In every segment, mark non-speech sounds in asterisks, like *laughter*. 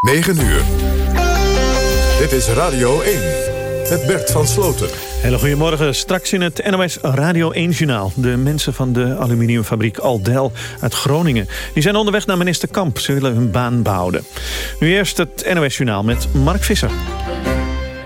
9 uur. Dit is Radio 1. Het Bert van Sloten. Hele goedemorgen. Straks in het NOS Radio 1-journaal. De mensen van de aluminiumfabriek Aldel uit Groningen. Die zijn onderweg naar minister Kamp. Ze willen hun baan behouden. Nu eerst het NOS-journaal met Mark Visser.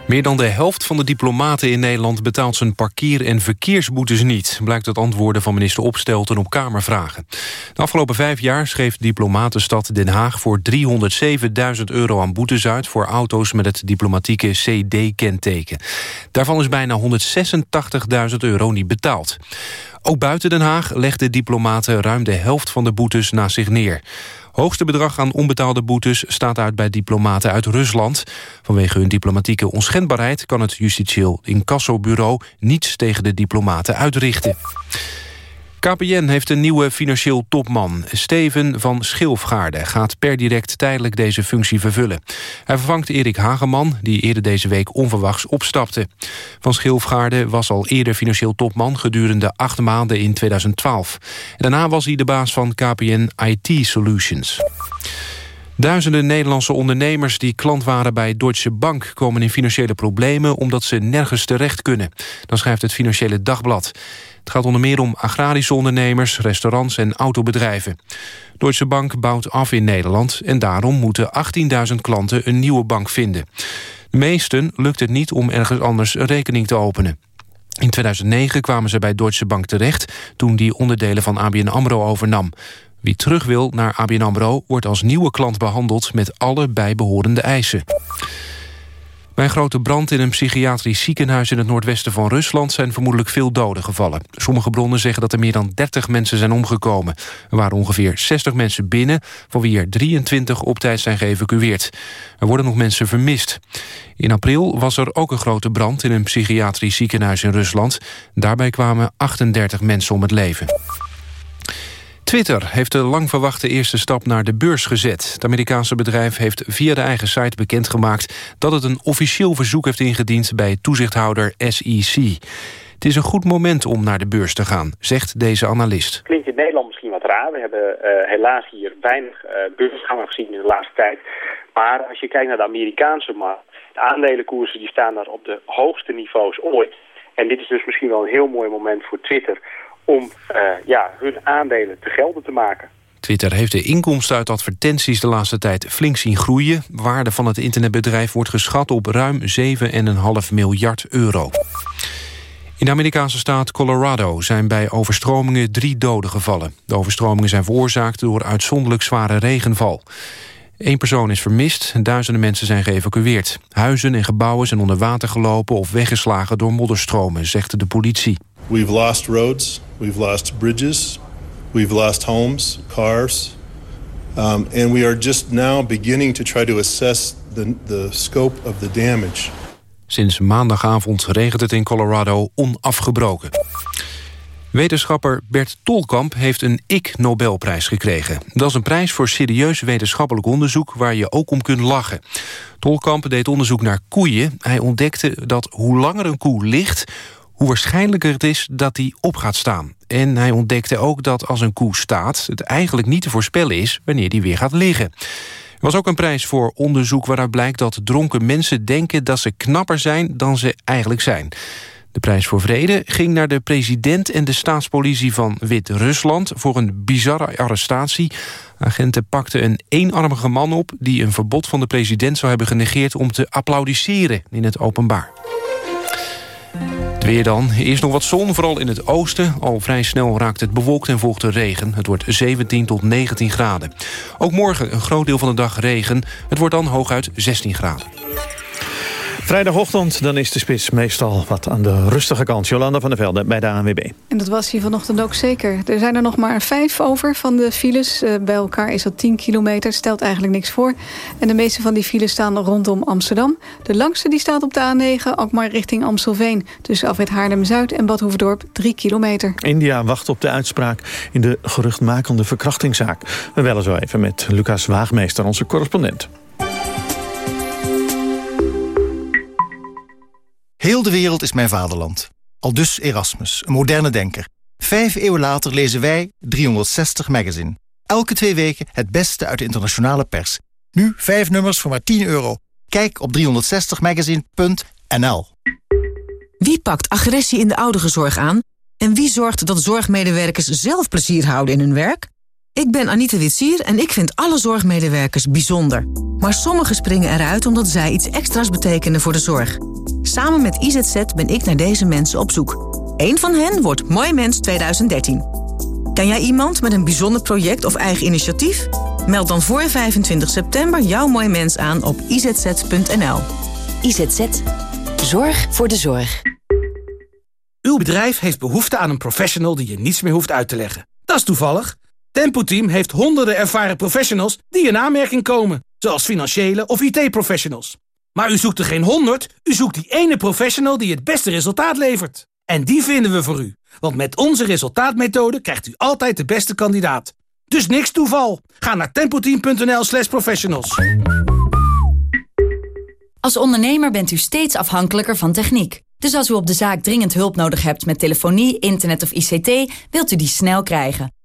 Meer dan de helft van de diplomaten in Nederland betaalt zijn parkeer- en verkeersboetes niet, blijkt uit antwoorden van minister Opstelten op Kamervragen. De afgelopen vijf jaar schreef diplomatenstad Den Haag voor 307.000 euro aan boetes uit voor auto's met het diplomatieke CD-kenteken. Daarvan is bijna 186.000 euro niet betaald. Ook buiten Den Haag legden diplomaten ruim de helft van de boetes naast zich neer. Hoogste bedrag aan onbetaalde boetes staat uit bij diplomaten uit Rusland. Vanwege hun diplomatieke onschendbaarheid kan het justitieel incassobureau niets tegen de diplomaten uitrichten. KPN heeft een nieuwe financieel topman. Steven van Schilfgaarde gaat per direct tijdelijk deze functie vervullen. Hij vervangt Erik Hageman, die eerder deze week onverwachts opstapte. Van Schilfgaarde was al eerder financieel topman... gedurende acht maanden in 2012. Daarna was hij de baas van KPN IT Solutions. Duizenden Nederlandse ondernemers die klant waren bij Deutsche Bank... komen in financiële problemen omdat ze nergens terecht kunnen. Dan schrijft het Financiële Dagblad. Het gaat onder meer om agrarische ondernemers, restaurants en autobedrijven. Deutsche Bank bouwt af in Nederland... en daarom moeten 18.000 klanten een nieuwe bank vinden. De meesten lukt het niet om ergens anders een rekening te openen. In 2009 kwamen ze bij Deutsche Bank terecht... toen die onderdelen van ABN AMRO overnam. Wie terug wil naar ABN AMRO wordt als nieuwe klant behandeld... met alle bijbehorende eisen. Bij een grote brand in een psychiatrisch ziekenhuis in het noordwesten van Rusland zijn vermoedelijk veel doden gevallen. Sommige bronnen zeggen dat er meer dan 30 mensen zijn omgekomen. Er waren ongeveer 60 mensen binnen, van wie er 23 op tijd zijn geëvacueerd. Er worden nog mensen vermist. In april was er ook een grote brand in een psychiatrisch ziekenhuis in Rusland. Daarbij kwamen 38 mensen om het leven. Twitter heeft de lang verwachte eerste stap naar de beurs gezet. Het Amerikaanse bedrijf heeft via de eigen site bekendgemaakt... dat het een officieel verzoek heeft ingediend bij toezichthouder SEC. Het is een goed moment om naar de beurs te gaan, zegt deze analist. Klinkt in Nederland misschien wat raar. We hebben uh, helaas hier weinig uh, beursgangen gezien in de laatste tijd. Maar als je kijkt naar de Amerikaanse markt... de aandelenkoersen die staan daar op de hoogste niveaus ooit. En dit is dus misschien wel een heel mooi moment voor Twitter om uh, ja, hun aandelen te gelden te maken. Twitter heeft de inkomsten uit advertenties de laatste tijd flink zien groeien. De waarde van het internetbedrijf wordt geschat op ruim 7,5 miljard euro. In de Amerikaanse staat Colorado zijn bij overstromingen drie doden gevallen. De overstromingen zijn veroorzaakt door uitzonderlijk zware regenval. Eén persoon is vermist, duizenden mensen zijn geëvacueerd. Huizen en gebouwen zijn onder water gelopen of weggeslagen door modderstromen, zegt de politie. We've lost roads, we've lost bridges, we've lost homes, cars, um, and we are just now beginning to try to assess the, the scope of the damage. Sinds maandagavond regent het in Colorado onafgebroken. Wetenschapper Bert Tolkamp heeft een Ik-Nobelprijs gekregen. Dat is een prijs voor serieus wetenschappelijk onderzoek... waar je ook om kunt lachen. Tolkamp deed onderzoek naar koeien. Hij ontdekte dat hoe langer een koe ligt hoe waarschijnlijker het is dat hij op gaat staan. En hij ontdekte ook dat als een koe staat... het eigenlijk niet te voorspellen is wanneer die weer gaat liggen. Er was ook een prijs voor onderzoek waaruit blijkt dat dronken mensen denken... dat ze knapper zijn dan ze eigenlijk zijn. De prijs voor vrede ging naar de president en de staatspolitie van Wit-Rusland... voor een bizarre arrestatie. Agenten pakten een eenarmige man op... die een verbod van de president zou hebben genegeerd... om te applaudisseren in het openbaar. Weer dan. Eerst nog wat zon, vooral in het oosten. Al vrij snel raakt het bewolkt en volgt de regen. Het wordt 17 tot 19 graden. Ook morgen een groot deel van de dag regen. Het wordt dan hooguit 16 graden. Vrijdagochtend, dan is de spits meestal wat aan de rustige kant. Jolanda van der Velde bij de ANWB. En dat was hier vanochtend ook zeker. Er zijn er nog maar vijf over van de files. Uh, bij elkaar is dat 10 kilometer, stelt eigenlijk niks voor. En de meeste van die files staan rondom Amsterdam. De langste die staat op de A9, ook maar richting Amstelveen. Tussen Afrit Haarlem-Zuid en Bad Hoefdorp, 3 kilometer. India wacht op de uitspraak in de geruchtmakende verkrachtingszaak. We bellen zo even met Lucas Waagmeester, onze correspondent. Heel de wereld is mijn vaderland. Al dus Erasmus, een moderne denker. Vijf eeuwen later lezen wij 360 Magazine. Elke twee weken het beste uit de internationale pers. Nu 5 nummers voor maar 10 euro. Kijk op 360magazine.nl Wie pakt agressie in de ouderenzorg aan? En wie zorgt dat zorgmedewerkers zelf plezier houden in hun werk? Ik ben Anita Witsier en ik vind alle zorgmedewerkers bijzonder. Maar sommigen springen eruit omdat zij iets extra's betekenen voor de zorg. Samen met IZZ ben ik naar deze mensen op zoek. Eén van hen wordt Mooi Mens 2013. Ken jij iemand met een bijzonder project of eigen initiatief? Meld dan voor 25 september jouw Mooi Mens aan op izz.nl. IZZ. Zorg voor de zorg. Uw bedrijf heeft behoefte aan een professional die je niets meer hoeft uit te leggen. Dat is toevallig. Tempo Team heeft honderden ervaren professionals die in aanmerking komen. Zoals financiële of IT-professionals. Maar u zoekt er geen honderd, u zoekt die ene professional die het beste resultaat levert. En die vinden we voor u. Want met onze resultaatmethode krijgt u altijd de beste kandidaat. Dus niks toeval. Ga naar tempoteam.nl slash professionals. Als ondernemer bent u steeds afhankelijker van techniek. Dus als u op de zaak dringend hulp nodig hebt met telefonie, internet of ICT... wilt u die snel krijgen.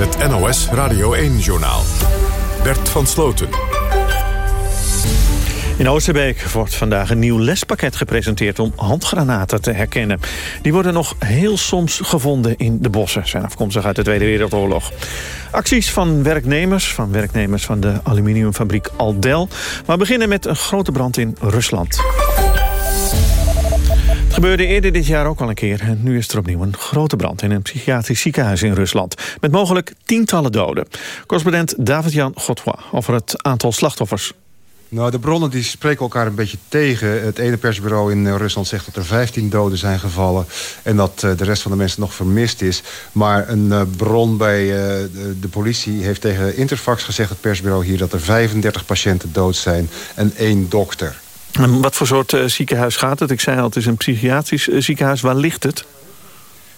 Het NOS Radio 1-journaal. Bert van Sloten. In Oosterbeek wordt vandaag een nieuw lespakket gepresenteerd om handgranaten te herkennen. Die worden nog heel soms gevonden in de bossen, zijn afkomstig uit de Tweede Wereldoorlog. Acties van werknemers, van werknemers van de aluminiumfabriek Aldel. Maar beginnen met een grote brand in Rusland. Gebeurde eerder dit jaar ook al een keer. En nu is er opnieuw een grote brand in een psychiatrisch ziekenhuis in Rusland. Met mogelijk tientallen doden. Correspondent David-Jan Godwa over het aantal slachtoffers. Nou, de bronnen die spreken elkaar een beetje tegen. Het ene persbureau in Rusland zegt dat er 15 doden zijn gevallen... en dat de rest van de mensen nog vermist is. Maar een bron bij de politie heeft tegen Interfax gezegd... het persbureau hier, dat er 35 patiënten dood zijn en één dokter. Wat voor soort ziekenhuis gaat het? Ik zei al, het is een psychiatrisch ziekenhuis. Waar ligt het?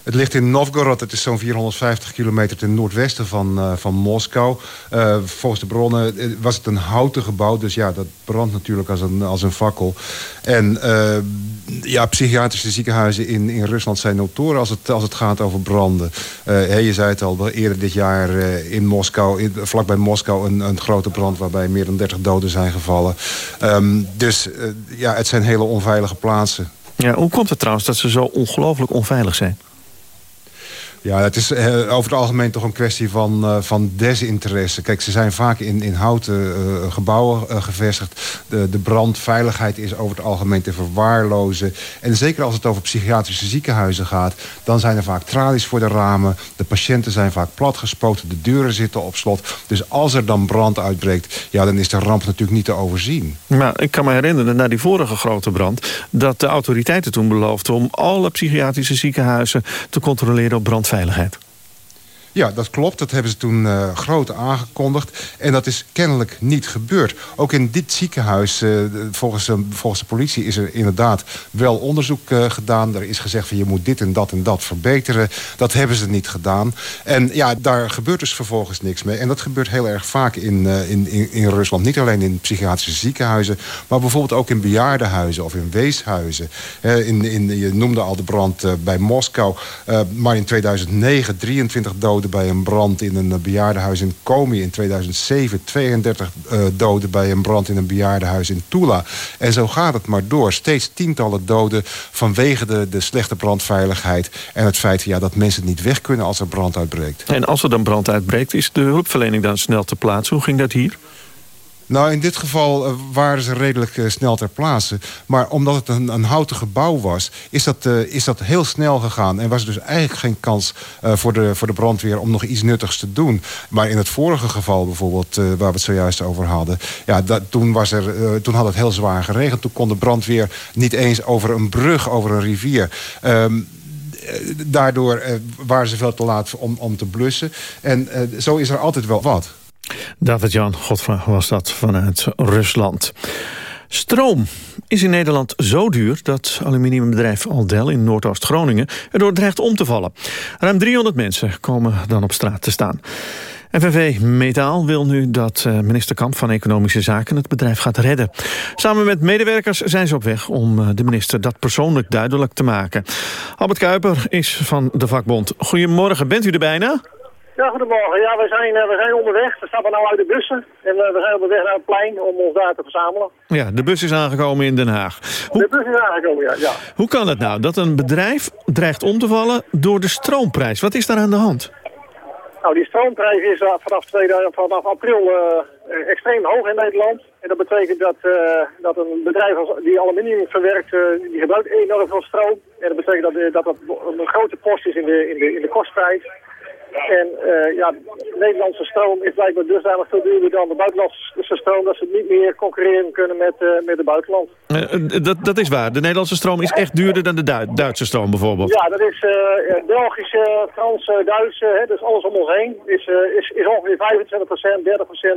Het ligt in Novgorod. Het is zo'n 450 kilometer ten noordwesten van, uh, van Moskou. Uh, volgens de bronnen was het een houten gebouw. Dus ja, dat brandt natuurlijk als een, als een fakkel. En ja, psychiatrische ziekenhuizen in, in Rusland zijn notoren als het, als het gaat over branden. Je zei het al, eerder dit jaar in Moskou, in, vlakbij Moskou... Een, een grote brand waarbij meer dan 30 doden zijn gevallen. Um, dus ja, het zijn hele onveilige plaatsen. Ja, hoe komt het trouwens dat ze zo ongelooflijk onveilig zijn? Ja, het is uh, over het algemeen toch een kwestie van, uh, van desinteresse. Kijk, ze zijn vaak in, in houten uh, gebouwen gevestigd. De, de brandveiligheid is over het algemeen te verwaarlozen. En zeker als het over psychiatrische ziekenhuizen gaat... dan zijn er vaak tralies voor de ramen. De patiënten zijn vaak platgespoten. De deuren zitten op slot. Dus als er dan brand uitbreekt... ja, dan is de ramp natuurlijk niet te overzien. Maar ik kan me herinneren, na die vorige grote brand... dat de autoriteiten toen beloofden om alle psychiatrische ziekenhuizen... te controleren op brandveiligheid veiligheid. Ja, dat klopt. Dat hebben ze toen uh, groot aangekondigd. En dat is kennelijk niet gebeurd. Ook in dit ziekenhuis, uh, volgens, uh, volgens de politie... is er inderdaad wel onderzoek gedaan. Er is gezegd van je moet dit en dat en dat verbeteren. Dat hebben ze niet gedaan. En ja, daar gebeurt dus vervolgens niks mee. En dat gebeurt heel erg vaak in, in, in, in Rusland. Niet alleen in psychiatrische ziekenhuizen... maar bijvoorbeeld ook in bejaardenhuizen of in weeshuizen. in, in, je noemde al de brand bij Moskou. maar in 2009 23 doden bij een brand in een bejaardenhuis in Komi in 2007. 32 uh, doden bij een brand in een bejaardenhuis in Tula. En zo gaat het maar door. Steeds tientallen doden vanwege de, de slechte brandveiligheid... en het feit ja, dat mensen niet weg kunnen als er brand uitbreekt. En als er dan brand uitbreekt, is de hulpverlening dan snel te plaatsen? Hoe ging dat hier? Nou, in dit geval uh, waren ze redelijk uh, snel ter plaatse. Maar omdat het een, een houten gebouw was, is dat, uh, is dat heel snel gegaan. En was er dus eigenlijk geen kans voor, de, voor de brandweer om nog iets nuttigs te doen. Maar in het vorige geval bijvoorbeeld, waar we het zojuist over hadden... Ja, dat, toen, was er, toen had het heel zwaar geregend. Toen kon de brandweer niet eens over een brug, over een rivier... Um, daardoor waren ze veel te laat om, om te blussen. En zo is er altijd wel wat. David-Jan Godfra was dat vanuit Rusland. Stroom is in Nederland zo duur dat aluminiumbedrijf Aldel in Noordoost-Groningen erdoor dreigt om te vallen. Ruim 300 mensen komen dan op straat te staan. FNV Metaal wil nu dat eh, minister Kamp van Economische Zaken het bedrijf gaat redden. Samen met medewerkers zijn ze op weg om eh, de minister dat persoonlijk duidelijk te maken. Albert Kuiper is van de vakbond. Goedemorgen, bent u er bijna? Ja, goedemorgen. Ja, we zijn, uh, we zijn onderweg. We stappen nu uit de bussen. En uh, we zijn onderweg naar het plein om ons daar te verzamelen. Ja, de bus is aangekomen in Den Haag. Hoe, de bus is aangekomen, ja, ja. Hoe kan het nou dat een bedrijf dreigt om te vallen door de stroomprijs? Wat is daar aan de hand? Nou, die stroomprijs is uh, vanaf, tweede, vanaf april extreem hoog in Nederland. En dat betekent dat, dat een bedrijf als, die aluminium verwerkt, die gebruikt enorm veel stroom. En dat betekent dat dat, dat een grote post is in de, in de, in de kostprijs. En uh, ja, Nederlandse stroom is blijkbaar dusdanig veel duurder dan de buitenlandse stroom... dat ze niet meer concurreren kunnen met, uh, met de buitenland. Uh, dat, dat is waar. De Nederlandse stroom is echt duurder dan de Du Duitse stroom bijvoorbeeld. Ja, dat is Belgische, Franse, Duitse, dus alles om ons heen... is, is, is ongeveer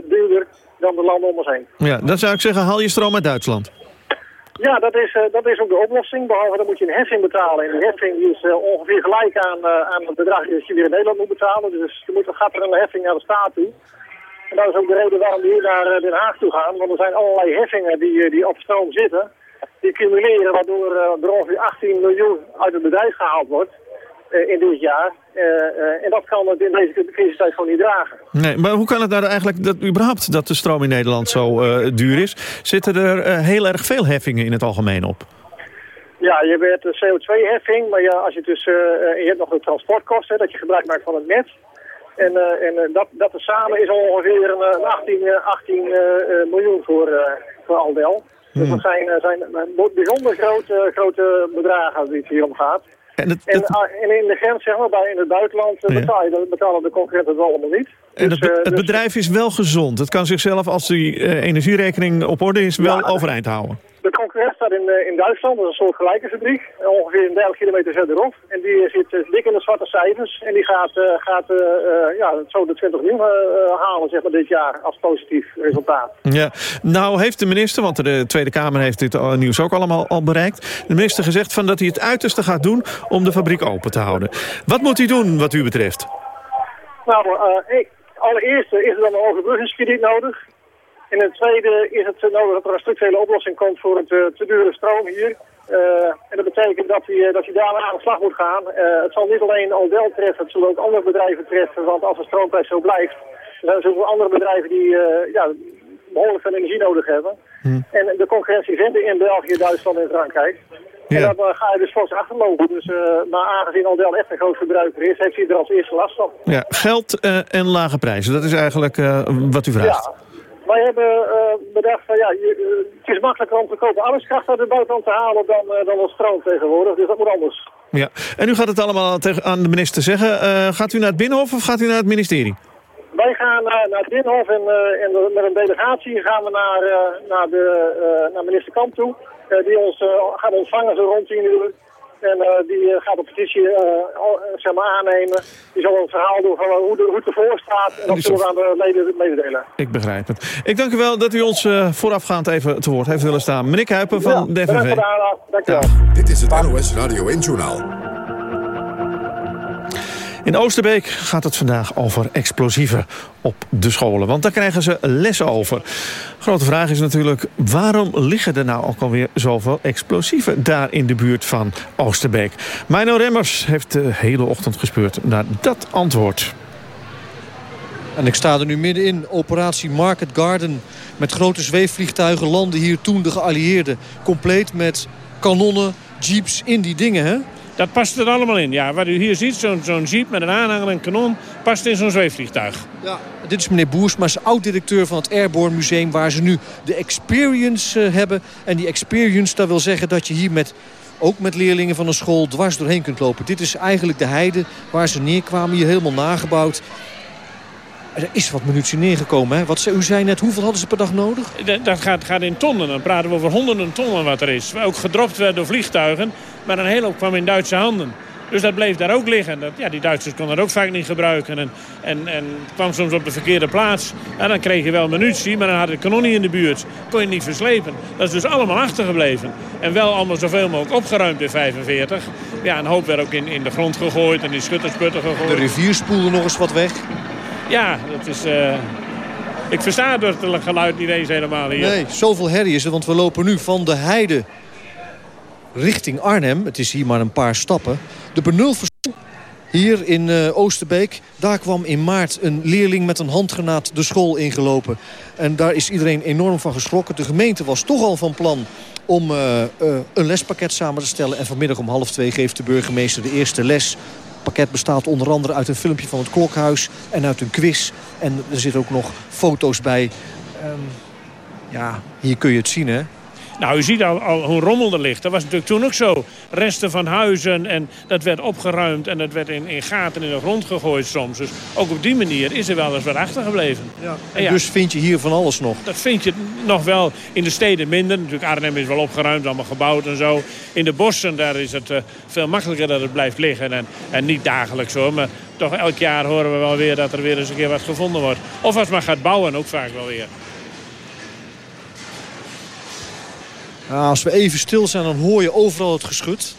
25%, 30% duurder dan de landen om ons heen. Ja, dan zou ik zeggen, haal je stroom uit Duitsland. Ja, dat is, uh, dat is ook de oplossing. Behalve dan moet je een heffing betalen. En die heffing is uh, ongeveer gelijk aan, uh, aan het bedrag dat je weer in Nederland moet betalen. Dus je moet, gaat er een heffing naar de staat toe. En dat is ook de reden waarom we hier naar Den Haag toe gaan. Want er zijn allerlei heffingen die, die op stroom zitten. Die cumuleren waardoor er ongeveer 18 miljoen uit het bedrijf gehaald wordt. In dit jaar. Uh, uh, en dat kan het in deze crisistijd gewoon niet dragen. Nee, maar hoe kan het nou eigenlijk dat überhaupt dat de stroom in Nederland zo duur is? Zitten er heel erg veel heffingen in het algemeen op? Ja, je hebt de CO2-heffing, maar ja, als je dus, je hebt nog de transportkosten, dat je gebruik maakt van het net. En, en dat, dat samen is ongeveer een 18, 18 miljoen voor, voor Aldel. Hmm. Dus dat zijn, zijn bijzonder grote, grote bedragen die het hier om gaat. En, en, en, in de grens, zeg maar, bij in het buitenland ja. betaal je, betalen de concurrenten het allemaal niet. En dus, het, het dus... bedrijf is wel gezond. Het kan zichzelf, als die uh, energierekening op orde is, wel ja, overeind houden. De concurrent staat in, uh, in Duitsland, dat is een soort gelijke fabriek. Ongeveer een 30 kilometer verderop. En die zit dik in de zwarte cijfers. En die gaat, gaat ja, zo de 20 miljoen halen zeg maar, dit jaar als positief resultaat. Ja, nou heeft de minister, want de Tweede Kamer heeft dit nieuws ook allemaal al bereikt. De minister gezegd van dat hij het uiterste gaat doen om de fabriek open te houden. Wat moet hij doen wat u betreft? Nou, ik, allereerst is er dan een overbruggingskrediet nodig. En ten tweede is het nodig dat er een structurele oplossing komt voor het uh, te dure stroom hier. Uh, en dat betekent dat hij, dat hij daar aan de slag moet gaan. Uh, het zal niet alleen Aldel treffen, het zal ook andere bedrijven treffen. Want als de stroomprijs zo blijft, er zijn zoveel andere bedrijven die ja, behoorlijk veel energie nodig hebben. Hmm. En de concurrentie vinden in België, Duitsland en Frankrijk. Ja. En dan ga je dus volgens achterlopen. Dus, maar aangezien Aldel echt een groot verbruiker is, heeft hij er als eerste last van. Ja, geld en lage prijzen, dat is eigenlijk wat u vraagt. Ja. Wij hebben uh, bedacht van ja, je, uh, het is makkelijker om te kopen arbeidskracht uit de buitenland te halen dan, uh, dan als stroom tegenwoordig. Dus dat moet anders. Ja, en u gaat het allemaal aan de minister zeggen. gaat u naar het Binnenhof of gaat u naar het ministerie? Wij gaan naar, naar het Binnenhof en, en met een delegatie gaan we naar, naar, de, naar minister Kamp toe. Die ons gaat ontvangen zo rond 10 uur. En uh, die uh, gaat de petitie uh, zeg maar aannemen. Die zal een verhaal doen van hoe, de, hoe het ervoor staat. En dat zullen we aan de leden mededelen. Ik begrijp het. Ik dank u wel dat u ons voorafgaand even te woord heeft willen staan. Meneer Kuiper van ja, de FNV. Dank u wel. Dit is het NOS Radio 1 Journaal. In Oosterbeek gaat het vandaag over explosieven op de scholen. Want daar krijgen ze lessen over. Grote vraag is natuurlijk, waarom liggen er nou ook alweer zoveel explosieven... daar in de buurt van Oosterbeek? Mino Remmers heeft de hele ochtend gespeurd naar dat antwoord. En ik sta er nu middenin, operatie Market Garden. Met grote zweefvliegtuigen landen hier toen de geallieerden. Compleet met kanonnen, jeeps in die dingen, hè? Dat past er allemaal in. Ja, wat u hier ziet, zo'n jeep met een aanhanger en kanon... past in zo'n zweefvliegtuig. Ja. Dit is meneer Boersma, oud-directeur van het Airborne Museum... waar ze nu de Experience uh, hebben. En die Experience, dat wil zeggen dat je hier met ook met leerlingen van een school dwars doorheen kunt lopen. Dit is eigenlijk de heide waar ze neerkwamen, hier helemaal nagebouwd. Er is wat munitie neergekomen. Hè? Wat, u zei net, hoeveel hadden ze per dag nodig? Dat gaat, gaat in tonnen. Dan praten we over honderden tonnen wat er is. Ook gedropt werd door vliegtuigen. Maar een hele hoop kwam in Duitse handen. Dus dat bleef daar ook liggen. Dat, ja, die Duitsers konden dat ook vaak niet gebruiken. En, en, en kwam soms op de verkeerde plaats. En dan kreeg je wel munitie, maar dan had de kanon niet in de buurt. Kon je niet verslepen. Dat is dus allemaal achtergebleven. En wel allemaal zoveel mogelijk opgeruimd in 45. Ja, een hoop werd ook in, in de grond gegooid en in schuttersputten gegooid. De rivier spoelde nog eens wat weg. Ja, dat is... Uh... Ik versta het geluid niet eens helemaal hier. Nee, zoveel herrie is er, want we lopen nu van de heide richting Arnhem. Het is hier maar een paar stappen. De benulverschool hier in uh, Oosterbeek. Daar kwam in maart een leerling met een handgranaat de school ingelopen. En daar is iedereen enorm van geschrokken. De gemeente was toch al van plan om uh, een lespakket samen te stellen. En vanmiddag om half twee geeft de burgemeester de eerste les. Pakket bestaat onder andere uit een filmpje van het klokhuis en uit een quiz. En er zitten ook nog foto's bij. Um, ja, hier kun je het zien, hè. Nou, u ziet al, al hoe rommel er ligt. Dat was natuurlijk toen ook zo. Resten van huizen en dat werd opgeruimd en dat werd in, in gaten in de grond gegooid soms. Dus ook op die manier is er wel eens wat achtergebleven. Ja. En ja, dus vind je hier van alles nog? Dat vind je nog wel in de steden minder. Natuurlijk Arnhem is wel opgeruimd, allemaal gebouwd en zo. In de bossen daar is het uh, veel makkelijker dat het blijft liggen. En, en niet dagelijks hoor, maar toch elk jaar horen we wel weer dat er weer eens een keer wat gevonden wordt. Of als men gaat bouwen ook vaak wel weer. Als we even stil zijn, dan hoor je overal het geschut.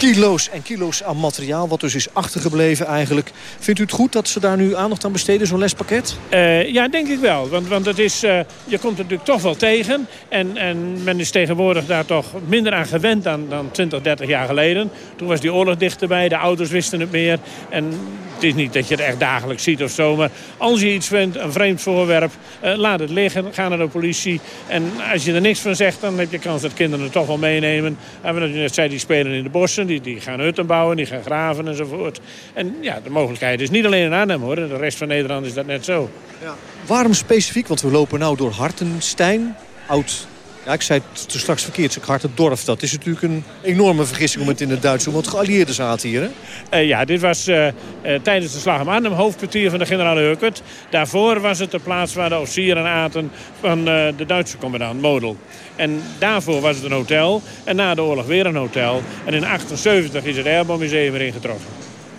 Kilo's en kilo's aan materiaal, wat dus is achtergebleven eigenlijk. Vindt u het goed dat ze daar nu aandacht aan besteden, zo'n lespakket? Uh, ja, denk ik wel. Want, want het is, uh, je komt het natuurlijk toch wel tegen. En, en men is tegenwoordig daar toch minder aan gewend dan, dan 20, 30 jaar geleden. Toen was die oorlog dichterbij, de ouders wisten het meer. En het is niet dat je het echt dagelijks ziet of zo. Maar als je iets vindt, een vreemd voorwerp, uh, laat het liggen. Ga naar de politie. En als je er niks van zegt, dan heb je kans dat kinderen het toch wel meenemen. En wat je net zei, die spelen in de bossen. Die, die gaan hutten bouwen, die gaan graven enzovoort. En ja, de mogelijkheid is niet alleen in Arnhem hoor. De rest van Nederland is dat net zo. Ja. Waarom specifiek? Want we lopen nou door Hartenstein, oud ja, ik zei het straks verkeerd, het dorf. Dat is natuurlijk een enorme vergissing om het in het Duits te doen. Want geallieerden zaten hier, hè? Uh, ja, dit was uh, uh, tijdens de slag om Arnhem, hoofdkwartier van de generaal Heukert. Daarvoor was het de plaats waar de officieren aten van de Duitse commandant Model. En daarvoor was het een hotel. En na de oorlog weer een hotel. En in 1978 is het Airborne Museum erin getroffen.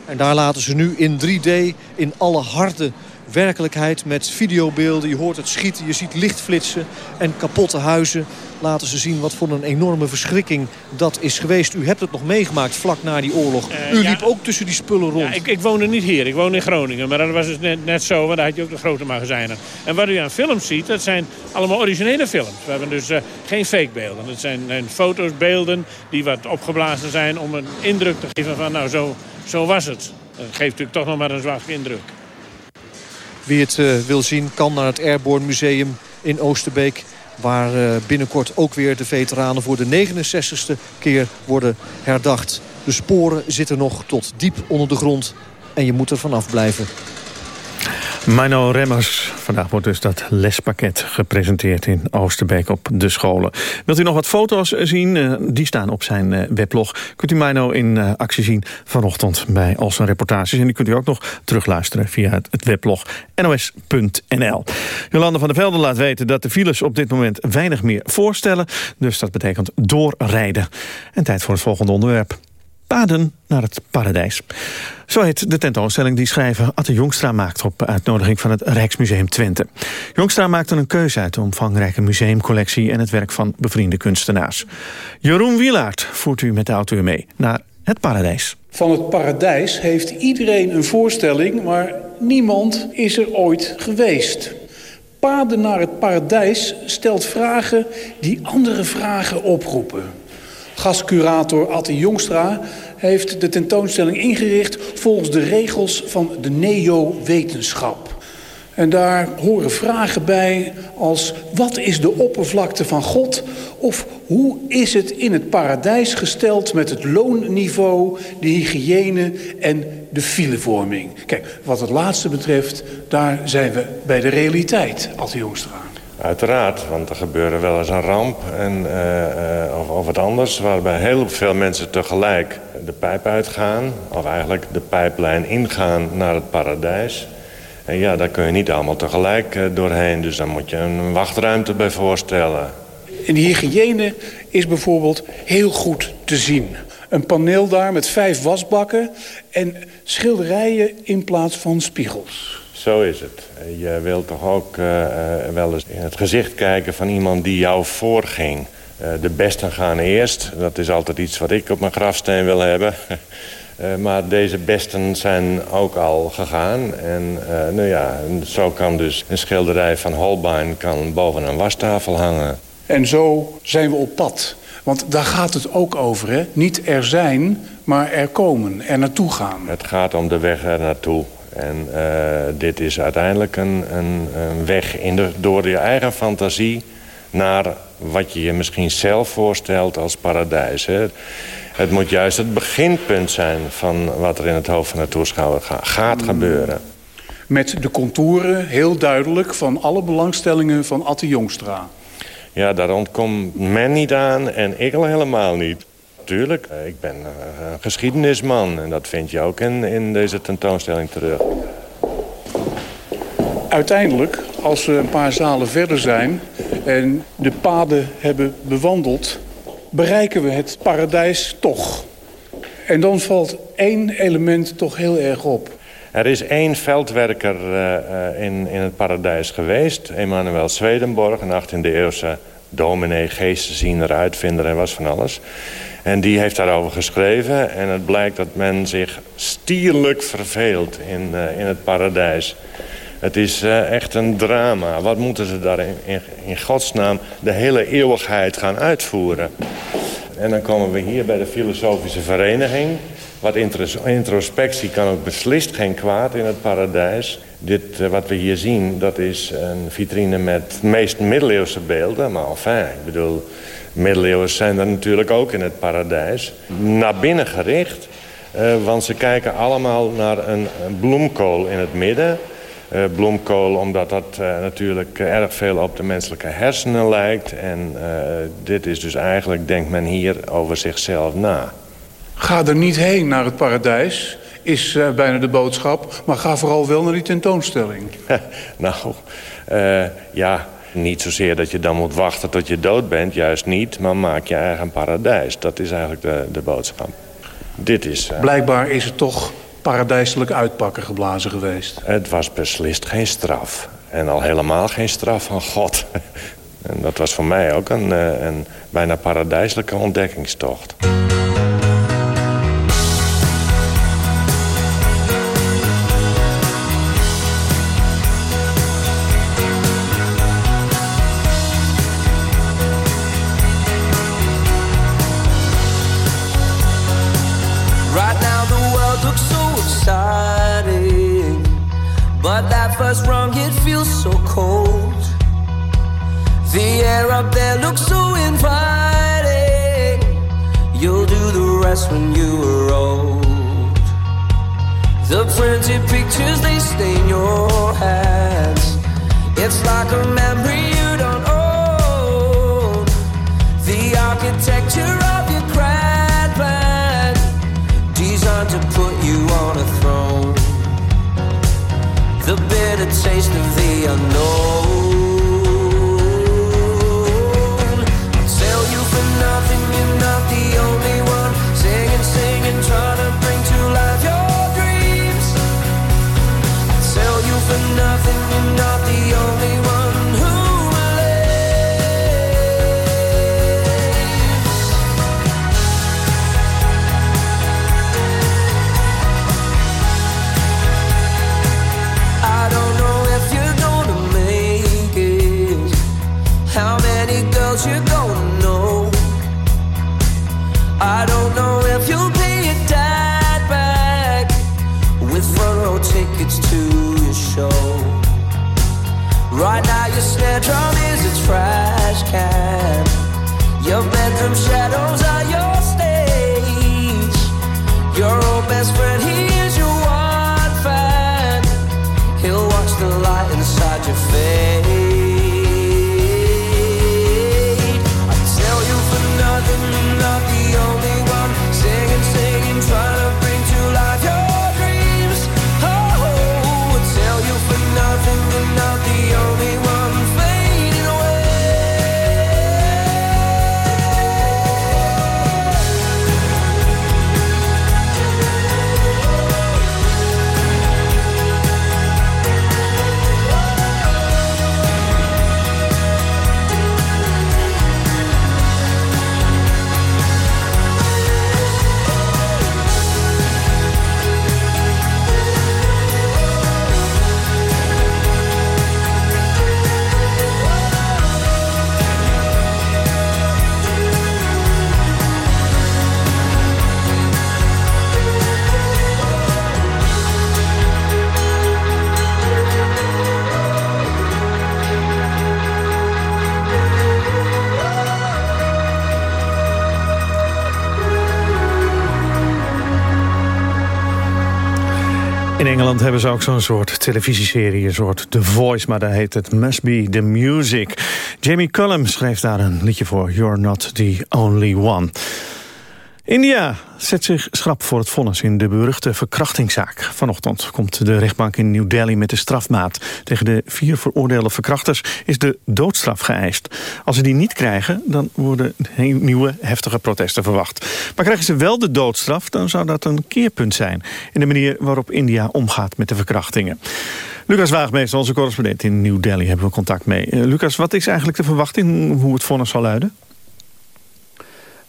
En daar laten ze nu in 3D in alle harde werkelijkheid met videobeelden. Je hoort het schieten, je ziet lichtflitsen en kapotte huizen. Laten ze zien wat voor een enorme verschrikking dat is geweest. U hebt het nog meegemaakt vlak na die oorlog. Uh, U liep ook tussen die spullen rond. Ja, ik, ik woonde niet hier, ik woon in Groningen. Maar dat was het net, net zo, want daar had je ook de grote magazijnen. En wat u aan films ziet, dat zijn allemaal originele films. We hebben dus uh, geen fakebeelden. Het zijn, zijn foto's, beelden die wat opgeblazen zijn... om een indruk te geven van, nou, zo, zo was het. Dat geeft natuurlijk toch nog maar een zwakke indruk. Wie het uh, wil zien kan naar het Airborne Museum in Oosterbeek. Waar uh, binnenkort ook weer de veteranen voor de 69ste keer worden herdacht. De sporen zitten nog tot diep onder de grond. En je moet er vanaf blijven. Mino Remmers. Vandaag wordt dus dat lespakket gepresenteerd in Oosterbeek op de scholen. Wilt u nog wat foto's zien? Uh, die staan op zijn uh, weblog. Kunt u Mino in actie zien vanochtend bij al zijn reportages. En die kunt u ook nog terugluisteren via het, het weblog nos.nl. Jolande van der Velde laat weten dat de files op dit moment weinig meer voorstellen. Dus dat betekent doorrijden. En tijd voor het volgende onderwerp. Paden naar het paradijs. Zo heet de tentoonstelling die schrijver Atte Jongstra maakt... op uitnodiging van het Rijksmuseum Twente. Jongstra maakte een keuze uit de omvangrijke museumcollectie... en het werk van bevriende kunstenaars. Jeroen Wielaert voert u met de auteur mee naar het paradijs. Van het paradijs heeft iedereen een voorstelling... maar niemand is er ooit geweest. Paden naar het paradijs stelt vragen die andere vragen oproepen... Gastcurator Atte Jongstra heeft de tentoonstelling ingericht volgens de regels van de neo-wetenschap. En daar horen vragen bij als wat is de oppervlakte van God? Of hoe is het in het paradijs gesteld met het loonniveau, de hygiëne en de filevorming? Kijk, wat het laatste betreft, daar zijn we bij de realiteit, Atte Jongstra. Uiteraard, want er gebeurde wel eens een ramp en, uh, uh, of, of wat anders... waarbij heel veel mensen tegelijk de pijp uitgaan... of eigenlijk de pijplijn ingaan naar het paradijs. En ja, daar kun je niet allemaal tegelijk uh, doorheen. Dus dan moet je een wachtruimte bij voorstellen. En hygiëne is bijvoorbeeld heel goed te zien. Een paneel daar met vijf wasbakken en schilderijen in plaats van spiegels. Zo is het. Je wilt toch ook uh, wel eens in het gezicht kijken van iemand die jou voorging. Uh, de besten gaan eerst. Dat is altijd iets wat ik op mijn grafsteen wil hebben. Uh, *laughs* maar deze besten zijn ook al gegaan. En nou ja, zo kan dus een schilderij van Holbein kan boven een wastafel hangen. En zo zijn we op pad. Want daar gaat het ook over, hè? Niet er zijn, maar er komen, er naartoe gaan. Het gaat om de weg er naartoe. En uh, dit is uiteindelijk een, een, een weg in de, door je eigen fantasie... naar wat je je misschien zelf voorstelt als paradijs. Hè? Het moet juist het beginpunt zijn van wat er in het hoofd van de toeschouwer ga, gaat gebeuren. Met de contouren heel duidelijk van alle belangstellingen van Atte Jongstra. Ja, daar ontkomt men niet aan en ik al helemaal niet. Tuurlijk, ik ben een geschiedenisman en dat vind je ook in, in deze tentoonstelling terug. Uiteindelijk, als we een paar zalen verder zijn en de paden hebben bewandeld... bereiken we het paradijs toch. En dan valt één element toch heel erg op. Er is één veldwerker uh, in, in het paradijs geweest. Emanuel Swedenborg, een 18e eeuwse dominee, geestenziener, uitvinder en was van alles. En die heeft daarover geschreven. En het blijkt dat men zich stierlijk verveelt in, uh, in het paradijs. Het is uh, echt een drama. Wat moeten ze daar in, in, in, godsnaam de hele eeuwigheid gaan uitvoeren? En dan komen we hier bij de filosofische vereniging. Wat introspectie kan ook beslist geen kwaad in het paradijs. Dit uh, wat we hier zien, dat is een vitrine met meest middeleeuwse beelden. Maar enfin, ik bedoel, middeleeuwers zijn er natuurlijk ook in het paradijs. Naar binnen gericht, uh, want ze kijken allemaal naar een, een bloemkool in het midden. Uh, bloemkool omdat dat natuurlijk erg veel op de menselijke hersenen lijkt. En dit is dus eigenlijk, denkt men hier over zichzelf na. Ga er niet heen naar het paradijs, is uh, bijna de boodschap. Maar ga vooral wel naar die tentoonstelling. *laughs* nou, uh, ja, niet zozeer dat je dan moet wachten tot je dood bent. Juist niet, maar maak je eigen paradijs. Dat is eigenlijk de, de boodschap. Dit is... Uh... Blijkbaar is het toch paradijselijk uitpakken geblazen geweest. Het was beslist geen straf. En al helemaal geen straf van God. *laughs* en dat was voor mij ook een, een bijna paradijselijke ontdekkingstocht. Engeland hebben ze ook zo'n soort televisieserie, een soort The Voice... maar daar heet het Must Be The Music. Jamie Cullum schreef daar een liedje voor, You're Not The Only One. India zet zich schrap voor het vonnis in de beruchte verkrachtingszaak. Vanochtend komt de rechtbank in New Delhi met de strafmaat. Tegen de vier veroordeelde verkrachters is de doodstraf geëist. Als ze die niet krijgen, dan worden nieuwe heftige protesten verwacht. Maar krijgen ze wel de doodstraf, dan zou dat een keerpunt zijn... in de manier waarop India omgaat met de verkrachtingen. Lucas Waagmeester, onze correspondent in New Delhi, hebben we contact mee. Uh, Lucas, wat is eigenlijk de verwachting hoe het vonnis zal luiden?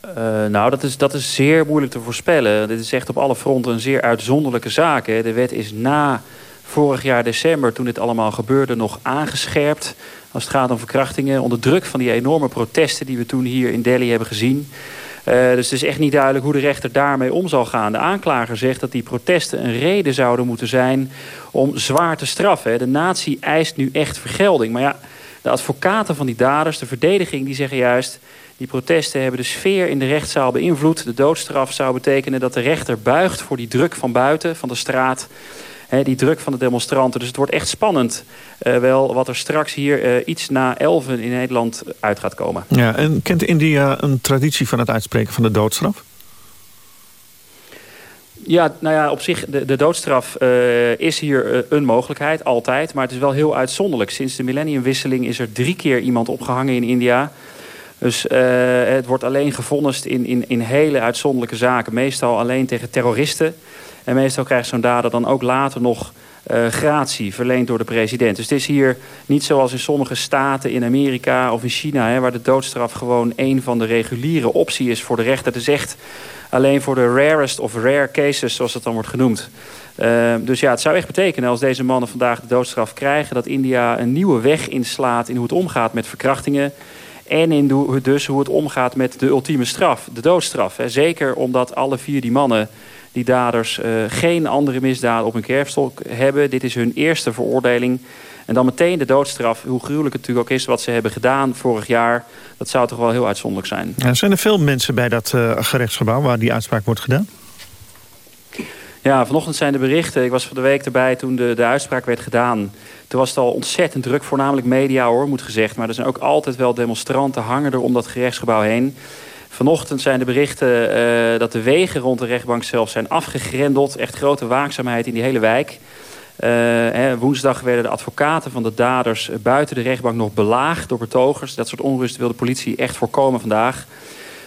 Uh, nou, dat is, dat is zeer moeilijk te voorspellen. Dit is echt op alle fronten een zeer uitzonderlijke zaak. Hè. De wet is na vorig jaar december, toen dit allemaal gebeurde, nog aangescherpt. Als het gaat om verkrachtingen. Onder druk van die enorme protesten die we toen hier in Delhi hebben gezien. Uh, dus het is echt niet duidelijk hoe de rechter daarmee om zal gaan. De aanklager zegt dat die protesten een reden zouden moeten zijn om zwaar te straffen. De natie eist nu echt vergelding. Maar ja, de advocaten van die daders, de verdediging, die zeggen juist... Die protesten hebben de sfeer in de rechtszaal beïnvloed. De doodstraf zou betekenen dat de rechter buigt voor die druk van buiten, van de straat. die druk van de demonstranten. Dus het wordt echt spannend. Uh, wel wat er straks hier uh, iets na elven in Nederland uit gaat komen. Ja, en kent India een traditie van het uitspreken van de doodstraf? Ja, nou ja, op zich, de, de doodstraf uh, is hier een mogelijkheid, altijd. Maar het is wel heel uitzonderlijk. Sinds de millenniumwisseling is er drie keer iemand opgehangen in India. Dus uh, het wordt alleen gevonnist in, in, in hele uitzonderlijke zaken. Meestal alleen tegen terroristen. En meestal krijgt zo'n dader dan ook later nog uh, gratie verleend door de president. Dus het is hier niet zoals in sommige staten in Amerika of in China... Hè, waar de doodstraf gewoon een van de reguliere opties is voor de rechter. Het is echt alleen voor de rarest of rare cases, zoals het dan wordt genoemd. Uh, dus ja, het zou echt betekenen als deze mannen vandaag de doodstraf krijgen... dat India een nieuwe weg inslaat in hoe het omgaat met verkrachtingen en in dus hoe het omgaat met de ultieme straf, de doodstraf. Zeker omdat alle vier die mannen, die daders, uh, geen andere misdaden op hun kerfstok hebben. Dit is hun eerste veroordeling. En dan meteen de doodstraf, hoe gruwelijk het natuurlijk ook is wat ze hebben gedaan vorig jaar. Dat zou toch wel heel uitzonderlijk zijn. Ja, zijn er veel mensen bij dat uh, gerechtsgebouw waar die uitspraak wordt gedaan? Ja, vanochtend zijn de berichten. Ik was van de week erbij toen de, de uitspraak werd gedaan. Toen was het al ontzettend druk, voornamelijk media hoor, moet gezegd. Maar er zijn ook altijd wel demonstranten hangen er om dat gerechtsgebouw heen. Vanochtend zijn de berichten uh, dat de wegen rond de rechtbank zelf zijn afgegrendeld. Echt grote waakzaamheid in die hele wijk. Uh, hè, woensdag werden de advocaten van de daders buiten de rechtbank nog belaagd door betogers. Dat soort onrust wil de politie echt voorkomen vandaag.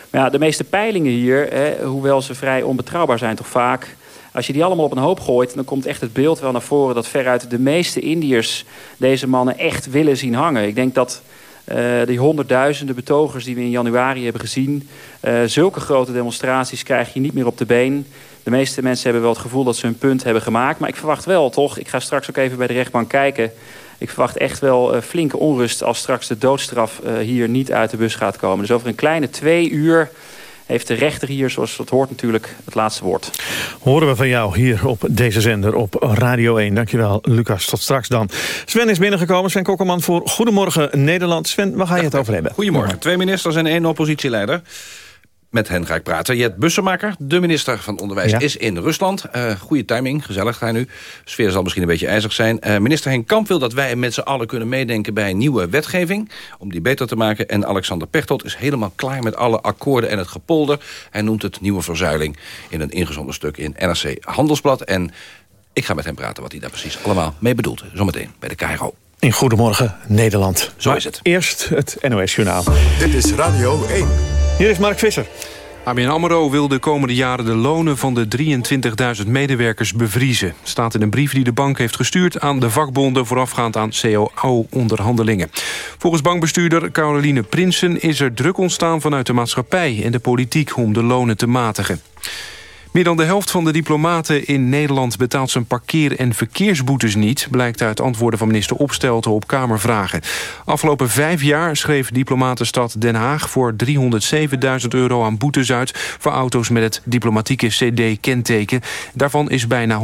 Maar ja, de meeste peilingen hier, hè, hoewel ze vrij onbetrouwbaar zijn toch vaak... Als je die allemaal op een hoop gooit, dan komt echt het beeld wel naar voren... dat veruit de meeste Indiërs deze mannen echt willen zien hangen. Ik denk dat uh, die honderdduizenden betogers die we in januari hebben gezien... Uh, zulke grote demonstraties krijg je niet meer op de been. De meeste mensen hebben wel het gevoel dat ze hun punt hebben gemaakt. Maar ik verwacht wel, toch, ik ga straks ook even bij de rechtbank kijken... Ik verwacht echt wel uh, flinke onrust als straks de doodstraf hier niet uit de bus gaat komen. Dus over een kleine twee uur heeft de rechter hier, zoals het hoort natuurlijk, het laatste woord. Horen we van jou hier op deze zender op Radio 1. Dankjewel, Lucas. Tot straks dan. Sven is binnengekomen. Sven Kokkelman voor Goedemorgen Nederland. Sven, waar ga je het over hebben? Goedemorgen. Twee ministers en één oppositieleider. Met hen ga ik praten. Jet Bussemaker, de minister van Onderwijs, is in Rusland. Uh, goede timing, gezellig daar nu. De sfeer zal misschien een beetje ijzig zijn. Uh, minister Henk Kamp wil dat wij met z'n allen kunnen meedenken... bij een nieuwe wetgeving, om die beter te maken. En Alexander Pechtold is helemaal klaar met alle akkoorden en het gepolder. Hij noemt het nieuwe verzuiling in een ingezonden stuk in NRC Handelsblad. En ik ga met hem praten wat hij daar precies allemaal mee bedoelt. Zometeen bij de KRO. In Goedemorgen Nederland. Zo is het. Eerst het NOS Journaal. Dit is Radio 1. Hier is Mark Visser. ABN AMRO wil de komende jaren de lonen van de 23.000 medewerkers bevriezen. Staat in een brief die de bank heeft gestuurd aan de vakbonden... voorafgaand aan COO-onderhandelingen. Volgens bankbestuurder Caroline Prinsen is er druk ontstaan vanuit de maatschappij... en de politiek om de lonen te matigen. Meer dan de helft van de diplomaten in Nederland betaalt zijn parkeer- en verkeersboetes niet, blijkt uit antwoorden van minister Opstelten op Kamervragen. Afgelopen vijf jaar schreef diplomatenstad Den Haag voor 307.000 euro aan boetes uit voor auto's met het diplomatieke CD-kenteken. Daarvan is bijna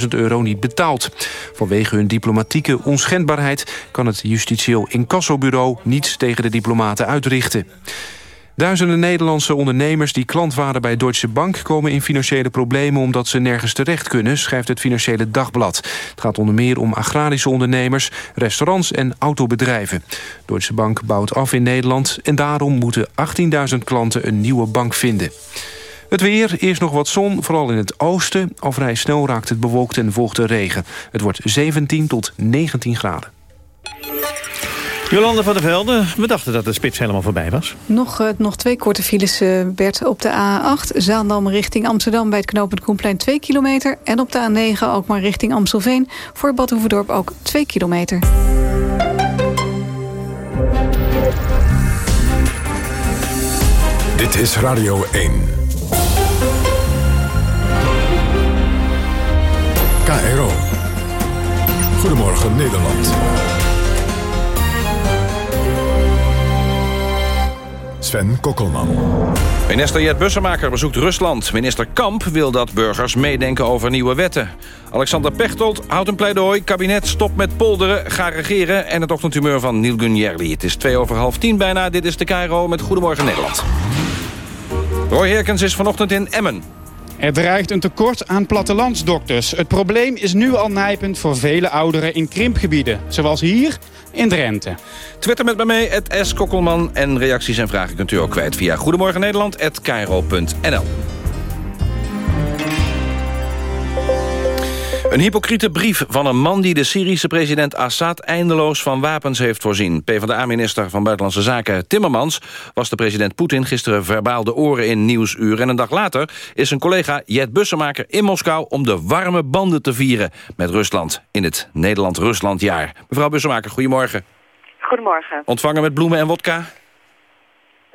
186.000 euro niet betaald. Vanwege hun diplomatieke onschendbaarheid kan het justitieel incassobureau niets tegen de diplomaten uitrichten. Duizenden Nederlandse ondernemers die klant waren bij Deutsche Bank... komen in financiële problemen omdat ze nergens terecht kunnen... schrijft het Financiële Dagblad. Het gaat onder meer om agrarische ondernemers, restaurants en autobedrijven. Deutsche Bank bouwt af in Nederland... en daarom moeten 18.000 klanten een nieuwe bank vinden. Het weer, eerst nog wat zon, vooral in het oosten. Al vrij snel raakt het bewolkt en volgt de regen. Het wordt 17 tot 19 graden. Jolande van der Velde, we dachten dat de spits helemaal voorbij was. Nog, uh, nog twee korte files, uh, Bert, op de A8. Zaandam richting Amsterdam bij het knooppunt Koenplein 2 kilometer. En op de A9 ook maar richting Amstelveen. Voor Bad Hoeverdorp ook 2 kilometer. Dit is Radio 1. KRO. Goedemorgen Nederland. Sven Kokkelman. Minister Jet Bussemaker bezoekt Rusland. Minister Kamp wil dat burgers meedenken over nieuwe wetten. Alexander Pechtold houdt een pleidooi. Kabinet stop met polderen, ga regeren. En het ochtendhumeur van Neil Gunjerli. Het is twee over half tien bijna. Dit is de KRO met Goedemorgen Nederland. Roy Herkens is vanochtend in Emmen. Er dreigt een tekort aan plattelandsdokters. Het probleem is nu al nijpend voor vele ouderen in krimpgebieden. Zoals hier in Drenthe. Twitter met me mee, het S. Kokkelman. En reacties en vragen kunt u ook kwijt via Goedemorgen Een hypocriete brief van een man die de Syrische president Assad eindeloos van wapens heeft voorzien. PvdA-minister van Buitenlandse Zaken Timmermans was de president Poetin gisteren verbaal de oren in Nieuwsuur. En een dag later is zijn collega Jet Bussemaker in Moskou om de warme banden te vieren met Rusland in het Nederland-Ruslandjaar. Mevrouw Bussemaker, goedemorgen. Goedemorgen. Ontvangen met bloemen en wodka?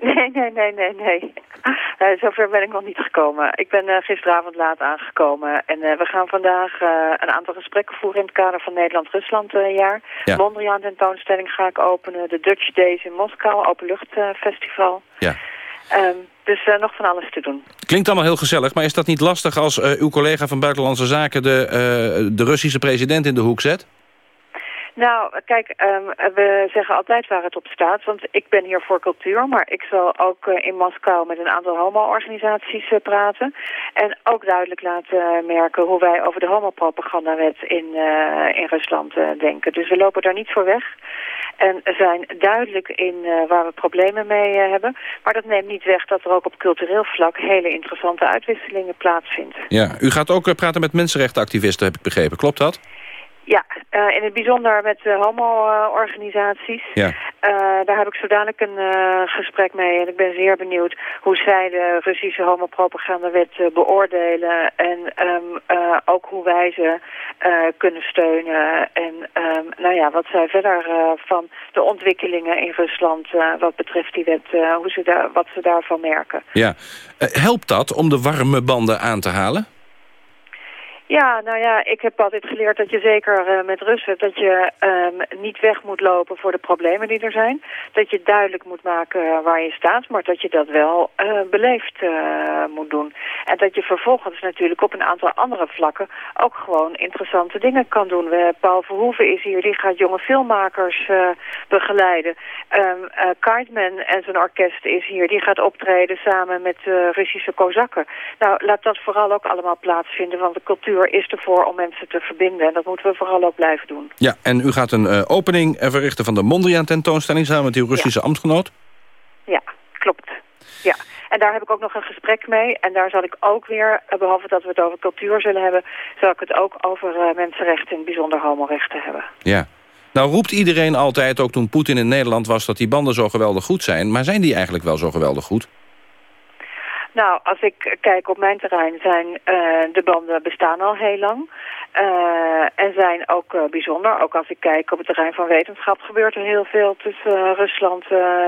Nee, nee, nee, nee, nee. Uh, *laughs* zover ben ik nog niet gekomen. Ik ben uh, gisteravond laat aangekomen. En uh, we gaan vandaag een aantal gesprekken voeren in het kader van Nederland-Rusland-jaar. Ja. Mondriaan tentoonstelling ga ik openen. De Dutch Days in Moskou, openluchtfestival. Ja. Um, dus nog van alles te doen. Klinkt allemaal heel gezellig, maar is dat niet lastig als uw collega van Buitenlandse Zaken de, de Russische president in de hoek zet? Nou, kijk, um, we zeggen altijd waar het op staat, want ik ben hier voor cultuur, maar ik zal ook uh, in Moskou met een aantal homo-organisaties uh, praten en ook duidelijk laten merken hoe wij over de homopropagandawet in, uh, in Rusland denken. Dus we lopen daar niet voor weg en zijn duidelijk in waar we problemen mee hebben, maar dat neemt niet weg dat er ook op cultureel vlak hele interessante uitwisselingen plaatsvinden. Ja, u gaat ook praten met mensenrechtenactivisten, heb ik begrepen. Klopt dat? Ja, uh, in het bijzonder met uh, homo-organisaties. ja. Uh, daar heb ik zo dadelijk een gesprek mee. En ik ben zeer benieuwd hoe zij de Russische homopropagandawet beoordelen. En um, ook hoe wij ze kunnen steunen. En um, nou ja, wat zij verder van de ontwikkelingen in Rusland wat betreft die wet, hoe ze daar, wat ze daarvan merken. Ja. helpt dat om de warme banden aan te halen? Ja, nou ja, ik heb altijd geleerd dat je zeker uh, met Russen... dat je um, niet weg moet lopen voor de problemen die er zijn. Dat je duidelijk moet maken waar je staat... maar dat je dat wel uh, beleefd moet doen. En dat je vervolgens natuurlijk op een aantal andere vlakken... ook gewoon interessante dingen kan doen. We, Paul Verhoeven is hier, die gaat jonge filmmakers begeleiden. Um, en zijn orkest is hier, die gaat optreden samen met Russische kozakken. Nou, laat dat vooral ook allemaal plaatsvinden, want de cultuur is ervoor om mensen te verbinden. En dat moeten we vooral ook blijven doen. Ja, en u gaat een uh, opening verrichten van de Mondriaan tentoonstelling... samen met uw Russische ja. ambtgenoot? Ja, klopt. Ja. En daar heb ik ook nog een gesprek mee. En daar zal ik ook weer, behalve dat we het over cultuur zullen hebben... zal ik het ook over uh, mensenrechten, in bijzonder homorechten hebben. Ja. Nou roept iedereen altijd, ook toen Poetin in Nederland was... dat die banden zo geweldig goed zijn. Maar zijn die eigenlijk wel zo geweldig goed? Nou, als ik kijk op mijn terrein zijn uh, de banden bestaan al heel lang. Uh, en zijn ook uh, bijzonder. Ook als ik kijk op het terrein van wetenschap gebeurt er heel veel tussen Rusland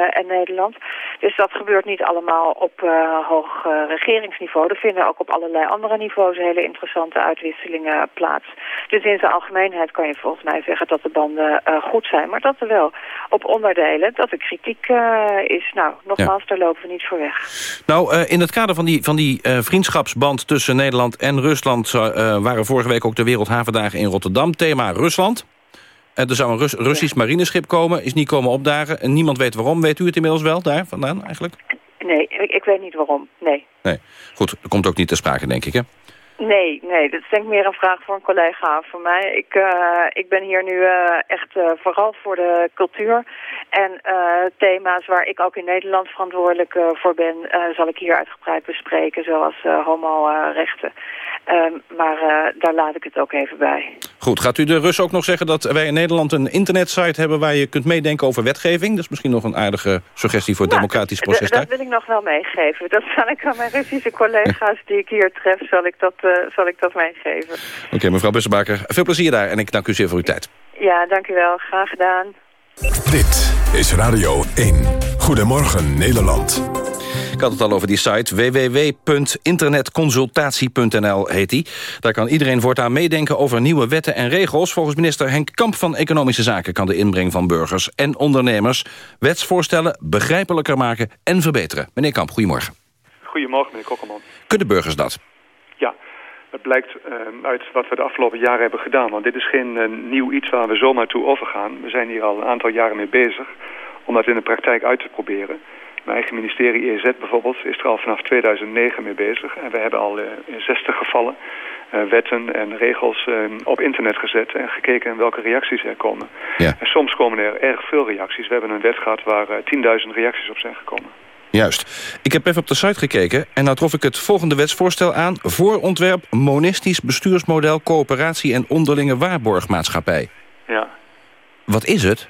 en Nederland. Dus dat gebeurt niet allemaal op hoog regeringsniveau. Er vinden ook op allerlei andere niveaus hele interessante uitwisselingen plaats. Dus in zijn algemeenheid kan je volgens mij zeggen dat de banden goed zijn. Maar dat er wel op onderdelen dat er kritiek is. Nou, nogmaals, ja. daar lopen we niet voor weg. Nou, in het kader van die, van die uh, vriendschapsband tussen Nederland en Rusland... Uh, waren vorige week ook de Wereldhavendagen in Rotterdam. Thema Rusland. Uh, er zou een Rus Russisch marineschip komen, is niet komen opdagen. En niemand weet waarom. Weet u het inmiddels wel daar vandaan eigenlijk? Nee, ik, ik weet niet waarom. Nee. Nee. Goed, dat komt ook niet ter sprake, denk ik, hè? Nee, nee, dat is denk ik meer een vraag voor een collega van mij. Ik, uh, ik ben hier nu uh, echt uh, vooral voor de cultuur. En thema's waar ik ook in Nederland verantwoordelijk voor ben... zal ik hier uitgebreid bespreken, zoals homo-rechten. Ehm, maar daar laat ik het ook even bij. Goed, gaat u de Russen ook nog zeggen dat wij in Nederland een internetsite hebben... waar je kunt meedenken over wetgeving? Dat is misschien nog een aardige suggestie voor het nou, democratisch proces daar. Dat wil ik nog wel meegeven. Dat zal ik aan mijn Russische collega's die ik hier tref... zal ik dat zal ik dat meegeven. Oké, mevrouw Bussenbaker, veel plezier daar en ik dank u zeer voor uw tijd. Ja, dank u wel. Graag gedaan. Dit is Radio 1. Goedemorgen Nederland. Ik had het al over die site www.internetconsultatie.nl heet die. Daar kan iedereen voortaan meedenken over nieuwe wetten en regels. Volgens minister Henk Kamp van Economische Zaken... kan de inbreng van burgers en ondernemers wetsvoorstellen begrijpelijker maken en verbeteren. Meneer Kamp, goedemorgen. Goedemorgen, meneer Kokkelman. Kunnen burgers dat? Het blijkt uh, uit wat we de afgelopen jaren hebben gedaan. Want dit is geen uh, nieuw iets waar we zomaar toe overgaan. We zijn hier al een aantal jaren mee bezig om dat in de praktijk uit te proberen. Mijn eigen ministerie EZ bijvoorbeeld is er al vanaf 2009 mee bezig. En we hebben al uh, in 60 gevallen wetten en regels op internet gezet... en gekeken in welke reacties er komen. Ja. En soms komen er erg veel reacties. We hebben een wet gehad waar 10.000 reacties op zijn gekomen. Juist. Ik heb even op de site gekeken en nou trof ik het volgende wetsvoorstel aan. Voorontwerp monistisch bestuursmodel coöperatie en onderlinge waarborgmaatschappij. Ja. Wat is het?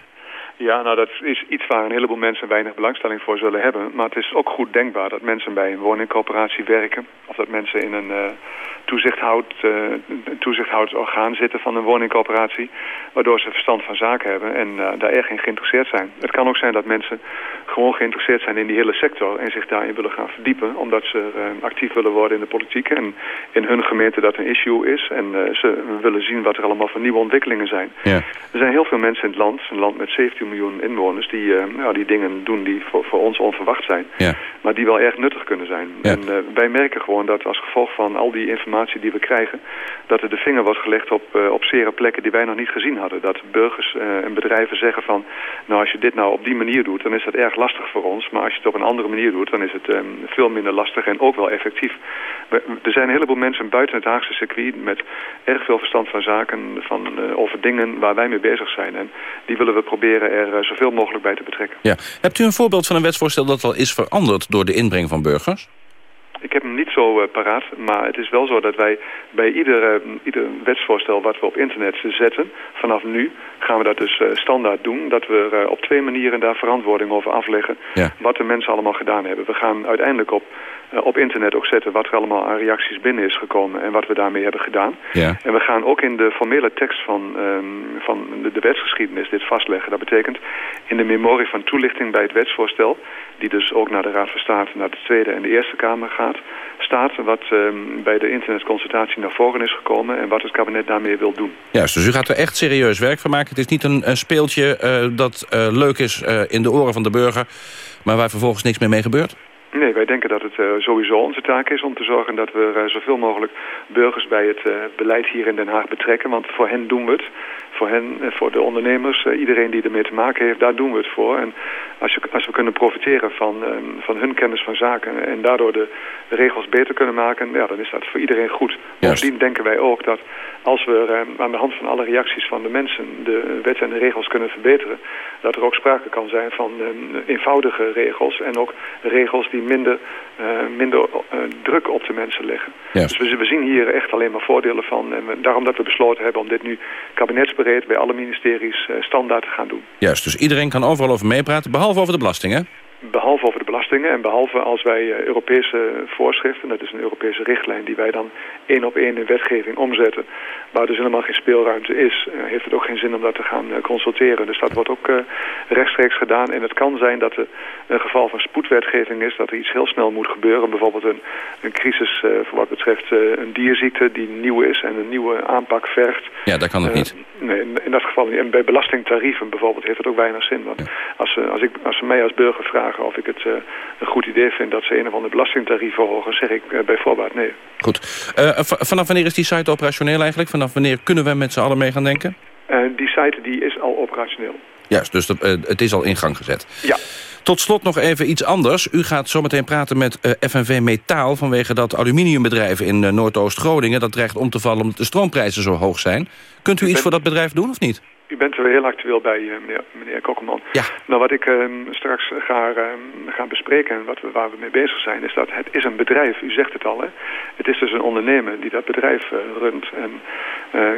Ja, nou dat is iets waar een heleboel mensen weinig belangstelling voor zullen hebben. Maar het is ook goed denkbaar dat mensen bij een woningcoöperatie werken. Of dat mensen in een uh, toezichthoud, uh, zitten van een woningcoöperatie. Waardoor ze verstand van zaken hebben en uh, daar erg in geïnteresseerd zijn. Het kan ook zijn dat mensen gewoon geïnteresseerd zijn in die hele sector. En zich daarin willen gaan verdiepen. Omdat ze actief willen worden in de politiek. En in hun gemeente dat een issue is. En ze willen zien wat er allemaal voor nieuwe ontwikkelingen zijn. Ja. Er zijn heel veel mensen in het land. Een land met 17 miljoen inwoners die, uh, nou, die dingen doen die voor, voor ons onverwacht zijn. Ja. Maar die wel erg nuttig kunnen zijn. Ja. En uh, wij merken gewoon dat als gevolg van al die informatie die we krijgen... dat er de vinger wordt gelegd op, uh, op zere plekken die wij nog niet gezien hadden. Dat burgers en bedrijven zeggen van... nou als je dit nou op die manier doet, dan is dat erg lastig voor ons. Maar als je het op een andere manier doet, dan is het um, veel minder lastig en ook wel effectief. We, er zijn een heleboel mensen buiten het Haagse circuit... met erg veel verstand van zaken, van, over dingen waar wij mee bezig zijn. En die willen we proberen er zoveel mogelijk bij te betrekken. Ja. Hebt u een voorbeeld van een wetsvoorstel dat al is veranderd door de inbreng van burgers? Ik heb hem niet zo uh, paraat, maar het is wel zo dat wij bij ieder, uh, ieder wetsvoorstel wat we op internet zetten, vanaf nu gaan we dat dus uh, standaard doen. Dat we op twee manieren daar verantwoording over afleggen ja. wat de mensen allemaal gedaan hebben. We gaan uiteindelijk op, op internet ook zetten wat er allemaal aan reacties binnen is gekomen en wat we daarmee hebben gedaan. Ja. En we gaan ook in de formele tekst van, um, van de, de wetsgeschiedenis dit vastleggen. Dat betekent in de memorie van toelichting bij het wetsvoorstel, die dus ook naar de Raad van State, naar de Tweede en de Eerste Kamer gaat, staat wat um, bij de internetconsultatie naar voren is gekomen en wat het kabinet daarmee wil doen. Juist, dus u gaat er echt serieus werk van maken. Het is niet een, een speeltje uh, dat uh, leuk is uh, in de oren van de burger, maar waar vervolgens niks meer mee gebeurt? Nee, wij denken dat het uh, sowieso onze taak is om te zorgen dat we uh, zoveel mogelijk burgers bij het uh, beleid hier in Den Haag betrekken. Want voor hen doen we het. Voor hen, voor de ondernemers, iedereen die ermee te maken heeft, daar doen we het voor. En als, je, als we kunnen profiteren van, van hun kennis van zaken en daardoor de, regels beter kunnen maken, ja, dan is dat voor iedereen goed. Bovendien denken wij ook dat als we aan de hand van alle reacties van de mensen de wetten en de regels kunnen verbeteren, dat er ook sprake kan zijn van eenvoudige regels en ook regels die minder, uh, minder uh, druk op de mensen leggen. Ja. Dus we, we, zien hier echt alleen maar voordelen van. En we, daarom dat we besloten hebben om dit nu kabinetsbreed bij alle ministeries standaard te gaan doen. Juist, dus iedereen kan overal over meepraten, behalve over de belastingen? Behalve over de belastingen en behalve als wij uh, Europese voorschriften, dat is een Europese richtlijn die wij dan één op één in wetgeving omzetten, waar dus helemaal geen speelruimte is, uh, heeft het ook geen zin om dat te gaan uh, consulteren. Dus dat wordt ook rechtstreeks gedaan en het kan zijn dat er een geval van spoedwetgeving is, dat er iets heel snel moet gebeuren, bijvoorbeeld een, een crisis voor wat betreft een dierziekte die nieuw is en een nieuwe aanpak vergt. Ja, dat kan het niet. Nee, in, in dat geval niet. En bij belastingtarieven bijvoorbeeld heeft het ook weinig zin, want ja. als, als, ik, als ze mij als burger vragen of ik het uh, een goed idee vind dat ze een of ander belastingtarief verhogen, zeg ik uh, bij voorbaat nee. Goed. Uh, vanaf wanneer is die site operationeel eigenlijk? Vanaf wanneer kunnen we met z'n allen mee gaan denken? die site die is al operationeel. Juist, dus het is al in gang gezet. Ja. Tot slot nog even iets anders. U gaat zometeen praten met uh, FNV Metaal... vanwege dat aluminiumbedrijf in uh, Noordoost-Groningen... dat dreigt om te vallen omdat de stroomprijzen zo hoog zijn. Kunt u iets voor dat bedrijf doen of niet? U bent er heel actueel bij, uh, meneer, meneer Kokkelman. Ja. Nou, wat ik uh, straks ga, uh, ga bespreken en wat we, waar we mee bezig zijn... is dat het is een bedrijf, u zegt het al. Hè? Het is dus een ondernemer die dat bedrijf runt. En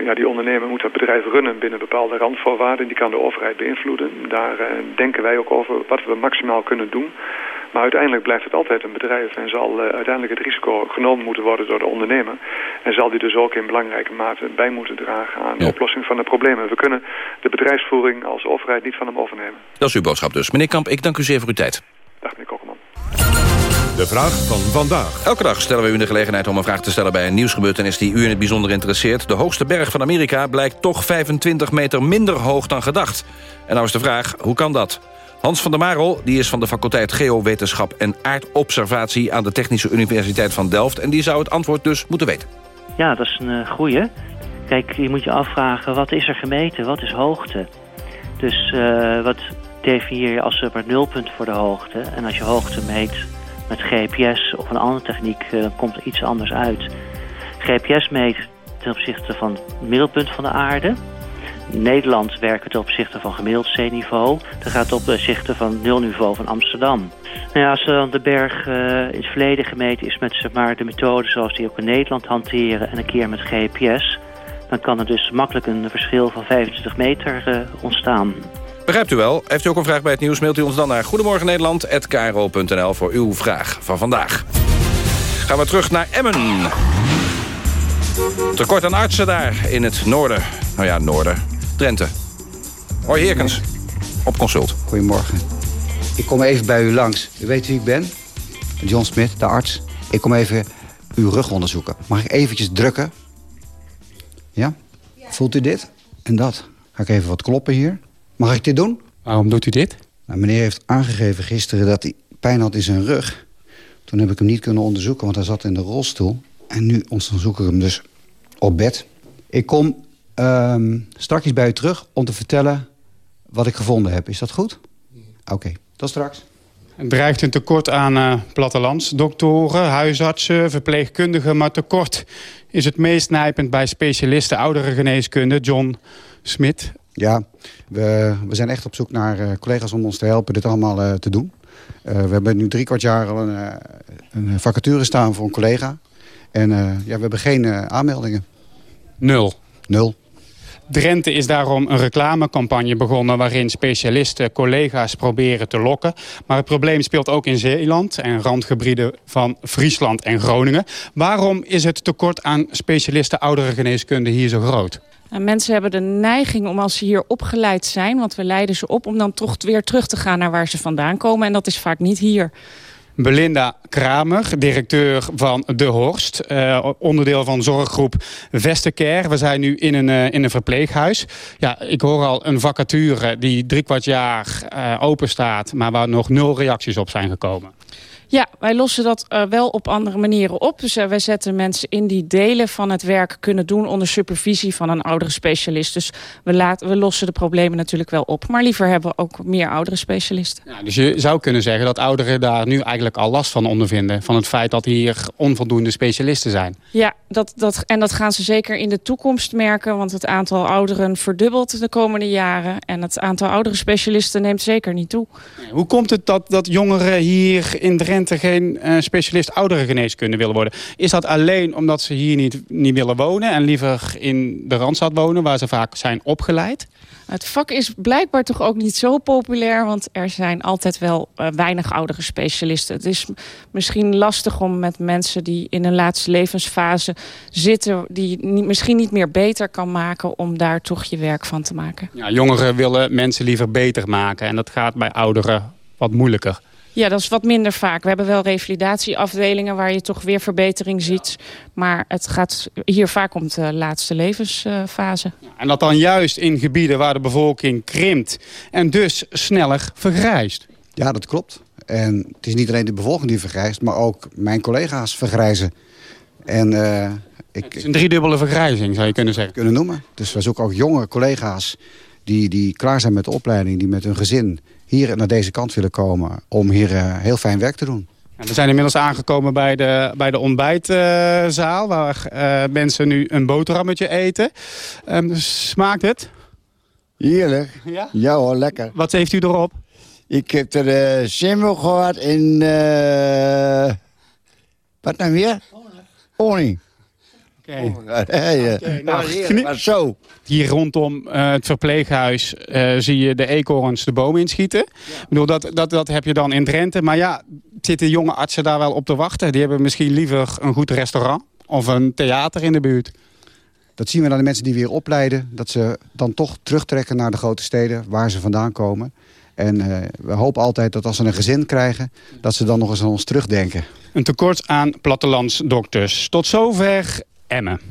ja, die ondernemer moet dat bedrijf runnen binnen bepaalde randvoorwaarden. Die kan de overheid beïnvloeden. Daar denken wij ook over wat we maximaal kunnen doen... Maar uiteindelijk blijft het altijd een bedrijf en zal uh, uiteindelijk het risico genomen moeten worden door de ondernemer. En zal die dus ook in belangrijke mate bij moeten dragen aan de oplossing van de problemen. We kunnen de bedrijfsvoering als overheid niet van hem overnemen. Dat is uw boodschap dus. Meneer Kamp, ik dank u zeer voor uw tijd. Dag meneer Kokkelman. De vraag van vandaag. Elke dag stellen we u de gelegenheid om een vraag te stellen... bij een nieuwsgebeurtenis die u in het bijzonder interesseert. De hoogste berg van Amerika blijkt toch 25 meter minder hoog dan gedacht. En nou is de vraag, hoe kan dat? Hans van der Marel die is van de faculteit Geowetenschap en Aardobservatie... aan de Technische Universiteit van Delft. En die zou het antwoord dus moeten weten. Ja, dat is een uh, goeie. Kijk, je moet je afvragen, wat is er gemeten? Wat is hoogte? Dus uh, wat definieer je als het nulpunt voor de hoogte? En als je hoogte meet met GPS of een andere techniek, dan komt er iets anders uit. GPS meet ten opzichte van het middelpunt van de aarde... Nederland werken ten opzichte van gemiddeld zeeniveau. Dat gaat op opzichte van nulniveau van Amsterdam. Nou ja, als de berg uh, in het verleden gemeten is met zeg maar, de methode zoals die ook in Nederland hanteren en een keer met GPS, dan kan er dus makkelijk een verschil van 25 meter uh, ontstaan. Begrijpt u wel? Heeft u ook een vraag bij het nieuws, mailt u ons dan naar Goedemorgen Nederland@kro.nl voor uw vraag van vandaag. Gaan we terug naar Emmen. Tekort aan artsen daar in het noorden. Nou ja, noorden. Drenthe. Hoi Heerkens, op consult. Goedemorgen. Ik kom even bij u langs. U weet wie ik ben? John Smit, de arts. Ik kom even uw rug onderzoeken. Mag ik eventjes drukken? Ja? Voelt u dit? En dat? Ga ik even wat kloppen hier? Mag ik dit doen? Waarom doet u dit? Nou, meneer heeft aangegeven gisteren dat hij pijn had in zijn rug. Toen heb ik hem niet kunnen onderzoeken, want hij zat in de rolstoel. En nu onderzoek ik hem dus op bed. Ik kom um, straks bij u terug om te vertellen wat ik gevonden heb. Is dat goed? Oké, okay. tot straks. Het dreigt een tekort aan uh, plattelandsdoktoren, huisartsen, verpleegkundigen... maar tekort is het meest nijpend bij specialisten ouderengeneeskunde. John Smit. Ja, we, we zijn echt op zoek naar uh, collega's om ons te helpen dit allemaal uh, te doen. we hebben nu drie kwart jaar al een, een vacature staan voor een collega. En ja, we hebben geen aanmeldingen. Nul? Nul. Drenthe is daarom een reclamecampagne begonnen... waarin specialisten collega's proberen te lokken. Maar het probleem speelt ook in Zeeland en randgebieden van Friesland en Groningen. Waarom is het tekort aan specialisten ouderengeneeskunde hier zo groot? Nou, mensen hebben de neiging om als ze hier opgeleid zijn... want we leiden ze op om dan toch weer terug te gaan naar waar ze vandaan komen. En dat is vaak niet hier. Belinda Kramer, directeur van De Horst. Uh, onderdeel van zorggroep Vestercare. We zijn nu in een, uh, in een verpleeghuis. Ja, ik hoor al een vacature die drie kwart jaar uh, open staat... maar waar nog nul reacties op zijn gekomen. Ja, wij lossen dat uh, wel op andere manieren op. Dus uh, wij zetten mensen in die delen van het werk kunnen doen... onder supervisie van een oudere specialist. Dus we, laten, we lossen de problemen natuurlijk wel op. Maar liever hebben we ook meer oudere specialisten. Ja, dus je zou kunnen zeggen dat ouderen daar nu eigenlijk al last van ondervinden. Van het feit dat hier onvoldoende specialisten zijn. Ja, dat, dat, en dat gaan ze zeker in de toekomst merken. Want het aantal ouderen verdubbelt de komende jaren. En het aantal oudere specialisten neemt zeker niet toe. Hoe komt het dat, dat jongeren hier in Drenthe geen uh, specialist ouderengeneeskunde willen worden. Is dat alleen omdat ze hier niet, niet willen wonen... en liever in de Randstad wonen, waar ze vaak zijn opgeleid? Het vak is blijkbaar toch ook niet zo populair... want er zijn altijd wel uh, weinig oudere specialisten. Het is misschien lastig om met mensen die in een laatste levensfase zitten... die niet, misschien niet meer beter kan maken... om daar toch je werk van te maken. Ja, jongeren willen mensen liever beter maken... en dat gaat bij ouderen wat moeilijker. Ja, dat is wat minder vaak. We hebben wel revalidatieafdelingen waar je toch weer verbetering ziet. Maar het gaat hier vaak om de laatste levensfase. En dat dan juist in gebieden waar de bevolking krimpt en dus sneller vergrijst. Ja, dat klopt. En het is niet alleen de bevolking die vergrijst, maar ook mijn collega's vergrijzen. En, uh, ik, het is een driedubbele vergrijzing, zou je kunnen zeggen. Kunnen noemen. Dus we zoeken ook jonge collega's die, die klaar zijn met de opleiding... die met hun gezin hier naar deze kant willen komen... om hier heel fijn werk te doen. we zijn inmiddels aangekomen bij de, bij de ontbijtzaal... waar mensen nu een boterhammetje eten. Um, smaakt het? Heerlijk. Ja? Ja hoor, lekker. Wat heeft u erop? Ik heb er uh, simmel gehad in... Uh, wat nou weer? Honing. Oké. Okay. Okay. Nou, maar zo. Hier rondom uh, het verpleeghuis uh, zie je de eekhoorns de bomen inschieten. Ja. Ik bedoel, dat, dat, dat heb je dan in Drenthe. Maar ja, zitten jonge artsen daar wel op te wachten? Die hebben misschien liever een goed restaurant of een theater in de buurt. Dat zien we aan de mensen die weer opleiden. Dat ze dan toch terugtrekken naar de grote steden waar ze vandaan komen. En uh, we hopen altijd dat als ze een gezin krijgen... dat ze dan nog eens aan ons terugdenken. Een tekort aan plattelandsdokters. Tot zover Emmen.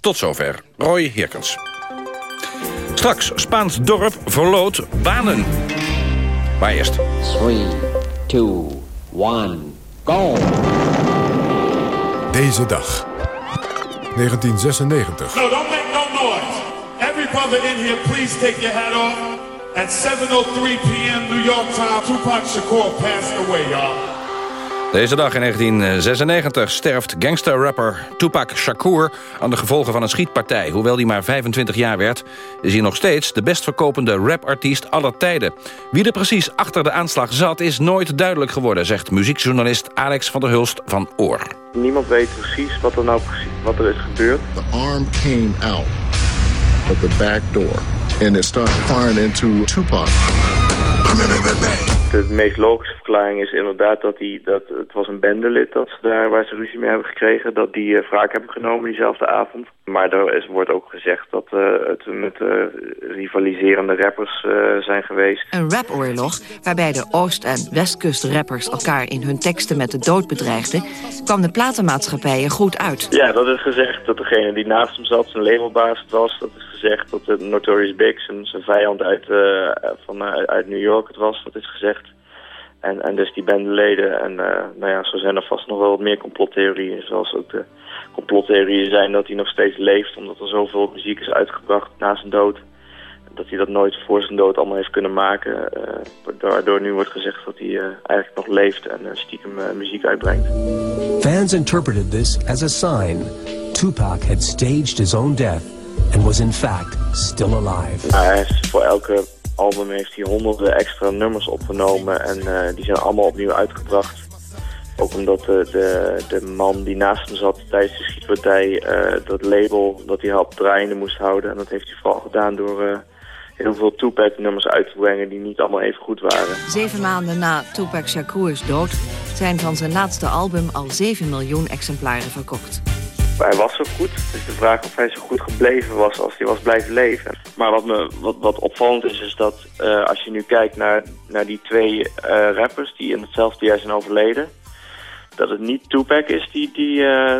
Tot zover Roy Heerkens. Straks Spaans dorp verloot banen. Maar eerst. 3, 2, 1, go! Deze dag. 1996. No, don't make no noise. Every brother in here, please take your hat off. At 7.03 p.m. New York time, Tupac Shakur passed away, y'all. Deze dag in 1996 sterft gangsterrapper Tupac Shakur... aan de gevolgen van een schietpartij. Hoewel hij maar 25 jaar werd... is hij nog steeds de best verkopende rapartiest aller tijden. Wie er precies achter de aanslag zat... is nooit duidelijk geworden, zegt muziekjournalist Alex van der Hulst van Oor. Niemand weet precies wat er nou precies wat er is gebeurd. The arm came out of the back door... and it started firing into Tupac. De meest logische verklaring is inderdaad dat, die, dat het was een bendelid dat ze daar, waar ze ruzie mee hebben gekregen. Dat die uh, wraak hebben genomen diezelfde avond. Maar er is, wordt ook gezegd dat uh, het met uh, rivaliserende rappers zijn geweest. Een rapoorlog waarbij de Oost- en Westkust-rappers elkaar in hun teksten met de dood bedreigden... kwam de platenmaatschappijen goed uit. Ja, dat is gezegd dat degene die naast hem zat zijn labelbaas was. Dat is gezegd dat de Notorious Big zijn, vijand uit, van, uit New York het was. Dat is gezegd. En, en dus die bendeleden. En uh, nou ja, zo zijn er vast nog wel wat meer complottheorieën. Zoals ook de complottheorieën zijn dat hij nog steeds leeft. Omdat er zoveel muziek is uitgebracht na zijn dood. Dat hij dat nooit voor zijn dood allemaal heeft kunnen maken. Uh, waardoor nu wordt gezegd dat hij uh, eigenlijk nog leeft en stiekem muziek uitbrengt. Fans interpreted this as a sign. Tupac had staged his own death and was in fact still alive. Hij is voor elke album heeft hij honderden extra nummers opgenomen en uh, die zijn allemaal opnieuw uitgebracht. Ook omdat de, de, de, man die naast hem zat tijdens de schietpartij uh, dat label dat hij had draaiende moest houden. En dat heeft hij vooral gedaan door uh, heel veel Tupac-nummers uit te brengen die niet allemaal even goed waren. Zeven maanden na Tupac Shakur's dood zijn van zijn laatste album al 7 miljoen exemplaren verkocht hij was zo goed. Dus de vraag of hij zo goed gebleven was als hij was blijven leven. Maar wat, me, wat, wat opvallend is, is dat uh, als je nu kijkt naar, naar die twee uh, rappers die in hetzelfde jaar zijn overleden. Dat het niet Tupac is die, die, uh,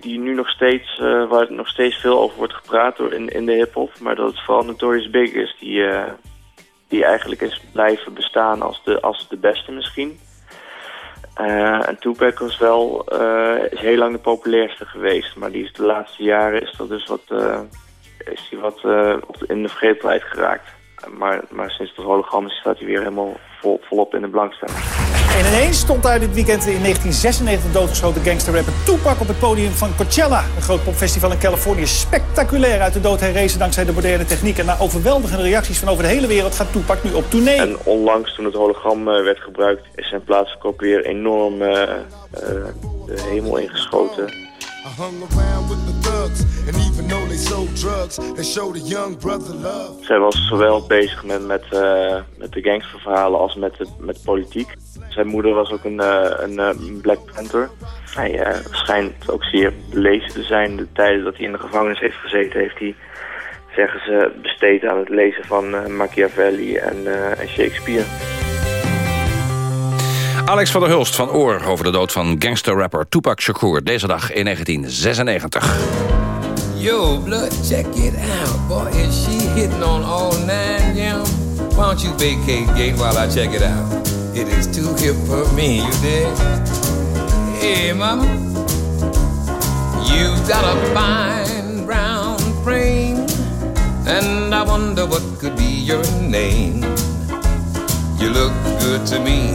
die nu nog steeds, waar nog steeds veel over wordt gepraat door in, in de hip-hop. Maar dat het vooral Notorious Big is die, die eigenlijk is blijven bestaan als de, als de beste misschien. Uh, en Tupac was wel uh, is heel lang de populairste geweest. Maar die is de laatste jaren is dat dus wat, uh, is hij wat in de vergetelheid geraakt. Maar, maar sinds het hologram staat hij weer helemaal vol, volop in de belangstelling. En ineens stond daar dit weekend in 1996 doodgeschoten gangsterrapper Tupac op het podium van Coachella. Een groot popfestival in Californië. Spectaculair uit de dood herrezen dankzij de moderne techniek. En na overweldigende reacties van over de hele wereld gaat Tupac nu op tournee. En onlangs toen het hologram uh, werd gebruikt is zijn plaatsverkoop weer enorm uh, uh, de hemel ingeschoten. Zij was zowel bezig met, met, uh, met de gangsterverhalen als met, de, met politiek. Zijn moeder was ook een, uh, een uh, Black Panther. Hij schijnt ook zeer belezen te zijn. De tijden dat hij in de gevangenis heeft gezeten, heeft hij, zeggen ze, besteed aan het lezen van Machiavelli en, en Shakespeare. Alex van der Hulst van Oor over de dood van gangsterrapper Tupac Shakur. Deze dag in 1996. Yo, blood, check it out. Boy, is she hitting on all nine, yeah? Why don't you vacate gate while I check it out? It is too hip for me, you dig? Hey, mama. You got a fine brown frame. And I wonder what could be your name. You look good to me,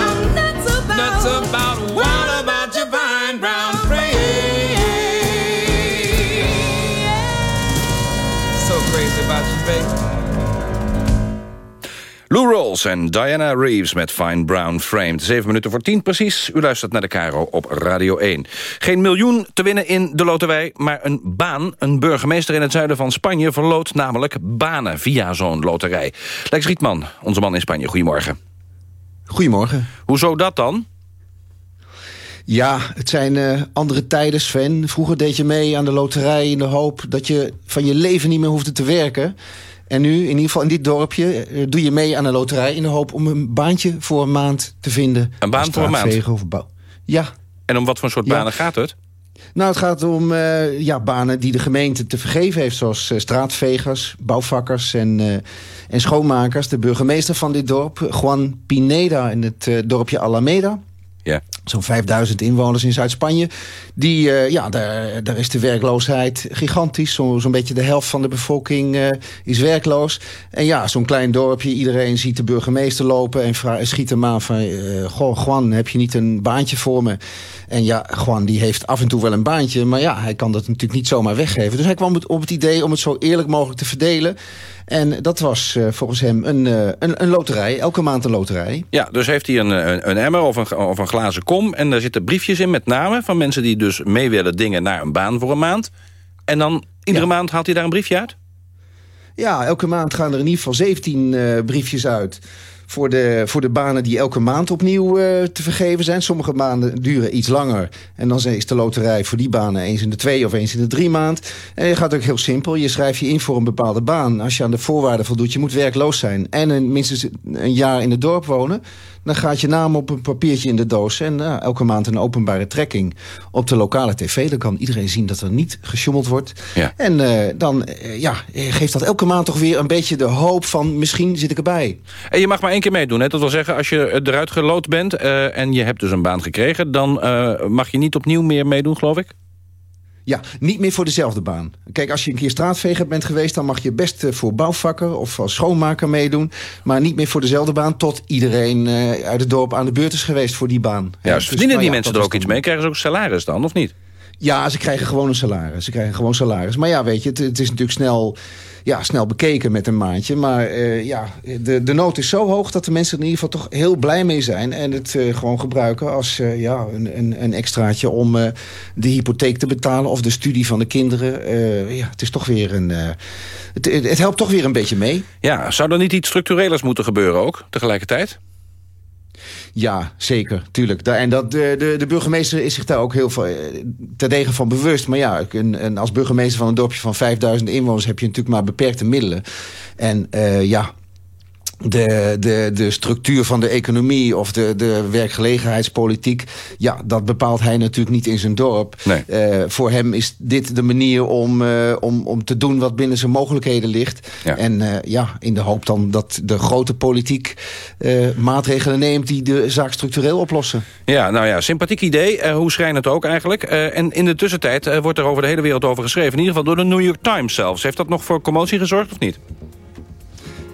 nuts about, what about your fine brown frame? So crazy about you, baby. Lou Rolls en Diana Reeves met Fine Brown Frame. Zeven minuten voor tien precies. U luistert naar de Caro op Radio 1. Geen miljoen te winnen in de loterij, maar een baan. Een burgemeester in het zuiden van Spanje verloot namelijk banen via zo'n loterij. Lex Rietman, onze man in Spanje. Goedemorgen. Goedemorgen. Hoezo dat dan? Ja, het zijn eh, andere tijden, Sven. Vroeger deed je mee aan de loterij in de hoop dat je van je leven niet meer hoefde te werken. En nu, in ieder geval in dit dorpje, eh, doe je mee aan de loterij... in de hoop om een baantje voor een maand te vinden. Een baan voor een maand? Of bouw. Ja. En om wat voor soort Ja. banen gaat het? Nou, het gaat om eh, ja, banen die de gemeente te vergeven heeft... zoals straatvegers, bouwvakkers en, en schoonmakers. De burgemeester van dit dorp, Juan Pineda... in het dorpje Alameda... Ja. Zo'n 5000 inwoners in Zuid-Spanje. Die, eh, ja, daar, daar is de werkloosheid gigantisch. Zo- Zo'n beetje de helft van de bevolking eh, is werkloos. En ja, zo'n klein dorpje. Iedereen ziet de burgemeester lopen en schiet hem aan van... eh, goh, Juan, heb je niet een baantje voor me? En ja, Juan die heeft af en toe wel een baantje. Maar ja, hij kan dat natuurlijk niet zomaar weggeven. Dus hij kwam op- het idee om het zo eerlijk mogelijk te verdelen. En dat was volgens hem een, een, een loterij. Elke maand een loterij. Ja, dus heeft hij een, een, een emmer of een, of een glazen kom... en daar zitten briefjes in met namen van mensen die dus mee willen dingen... naar een baan voor een maand. En dan iedere maand haalt hij daar een briefje uit? Ja, elke maand gaan er in ieder geval 17 eh, briefjes uit. Voor de, voor de banen die elke maand opnieuw eh, te vergeven zijn. Sommige maanden duren iets langer. En dan is de loterij voor die banen eens in de twee of eens in de drie maand. En je gaat ook heel simpel. Je schrijft je in voor een bepaalde baan. Als je aan de voorwaarden voldoet, je moet werkloos zijn. En een, minstens een jaar in het dorp wonen. Dan gaat je naam op een papiertje in de doos. En nou, elke maand een openbare trekking op de lokale tv. Dan kan iedereen zien dat er niet gesjommeld wordt. Ja. En eh, dan eh, ja, eh, geeft dat elke maand toch weer een beetje de hoop van... misschien zit ik erbij. En je mag maar één keer meedoen. Hè? Dat wil zeggen, als je eruit gelood bent eh, en je hebt dus een baan gekregen... dan eh, mag je niet opnieuw meer meedoen, geloof ik? Ja, niet meer voor dezelfde baan. Kijk, als je een keer straatveger bent geweest... dan mag je best eh, voor bouwvakker of als schoonmaker meedoen. Maar niet meer voor dezelfde baan... tot iedereen eh, uit het dorp aan de beurt is geweest voor die baan. Ja, dus Dus, verdienen nou die ja, mensen er ook iets mee? Krijgen ze ook salaris dan, of niet? Ja, ze krijgen gewoon een salaris. Ze krijgen gewoon salaris. Maar ja, weet je, het, het is natuurlijk snel, ja, snel bekeken met een maandje. Maar uh, ja, de, de nood is zo hoog dat de mensen er in ieder geval toch heel blij mee zijn. En het uh, gewoon gebruiken als uh, ja, een, een, een extraatje om de hypotheek te betalen. Of de studie van de kinderen. ja, het is toch weer een... Het, het helpt toch weer een beetje mee. Ja, zou er niet iets structurelers moeten gebeuren ook tegelijkertijd? Ja, zeker, tuurlijk. En dat, de, de, de burgemeester is zich daar ook heel veel terdege van bewust. Maar ja, een, als burgemeester van een dorpje van 5000 inwoners... heb je natuurlijk maar beperkte middelen. En uh, ja, de, de, de structuur van de economie of de, de werkgelegenheidspolitiek... ja, dat bepaalt hij natuurlijk niet in zijn dorp. Nee. Uh, voor hem is dit de manier om, uh, om, om te doen wat binnen zijn mogelijkheden ligt. Ja. En uh, ja, in de hoop dan dat de grote politiek maatregelen neemt... die de zaak structureel oplossen. Ja, nou ja, sympathiek idee. hoe schrijnend het ook eigenlijk. en in de tussentijd wordt er over de hele wereld over geschreven. In ieder geval door de New York Times zelfs. Heeft dat nog voor commotie gezorgd of niet?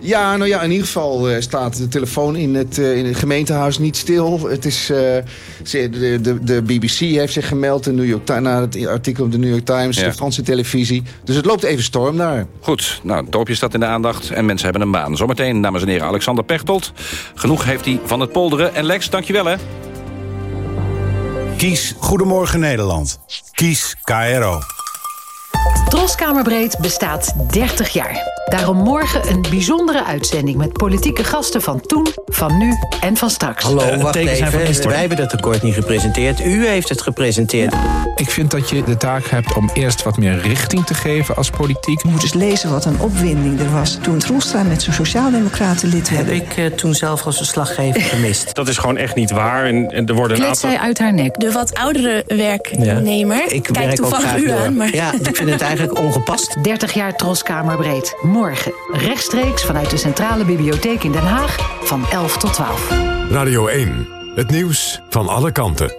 Ja, nou ja, in ieder geval uh, staat de telefoon in het, uh, in het gemeentehuis niet stil. Het is, uh, de, de, de BBC heeft zich gemeld, de New York Times, na het artikel op de New York Times, Ja. de Franse televisie. Dus het loopt even storm daar. Goed, nou, het dorpje staat in de aandacht en mensen hebben een baan. Zometeen, dames en heren, Alexander Pechtold. Genoeg heeft hij van het polderen. En Lex, dankjewel hè. Kies Goedemorgen Nederland. Kies KRO. Troskamerbreed bestaat 30 jaar. Daarom morgen een bijzondere uitzending met politieke gasten van toen, van nu en van straks. Hallo, wacht even. Wij hebben dat tekort niet gepresenteerd. U heeft het gepresenteerd. Ik vind dat je de taak hebt om eerst wat meer richting te geven als politiek. Je moet eens lezen wat een opwinding er was toen Troelstra met zijn sociaaldemocraten lid werd. Heb ik uh, toen zelf als verslaggever *laughs* gemist. Dat is gewoon echt niet waar. En, en er worden een aantal... zij uit haar nek. De wat oudere werknemer. Ik Kijk werk ook toevallig u aan. Maar... Ja, ik vind het eigenlijk ongepast. 30 jaar Troskamerbreed. Morgen. Rechtstreeks vanuit de Centrale Bibliotheek in Den Haag. Van 11 tot 12. Radio 1. Het nieuws van alle kanten.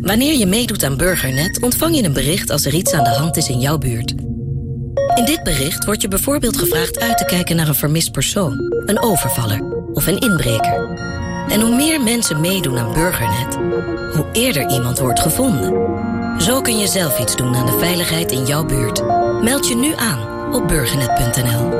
Wanneer je meedoet aan Burgernet ontvang je een bericht als er iets aan de hand is in jouw buurt. In dit bericht wordt je bijvoorbeeld gevraagd uit te kijken naar een vermist persoon, een overvaller of een inbreker. En hoe meer mensen meedoen aan Burgernet, hoe eerder iemand wordt gevonden. Zo kun je zelf iets doen aan de veiligheid in jouw buurt. Meld je nu aan op burgernet.nl.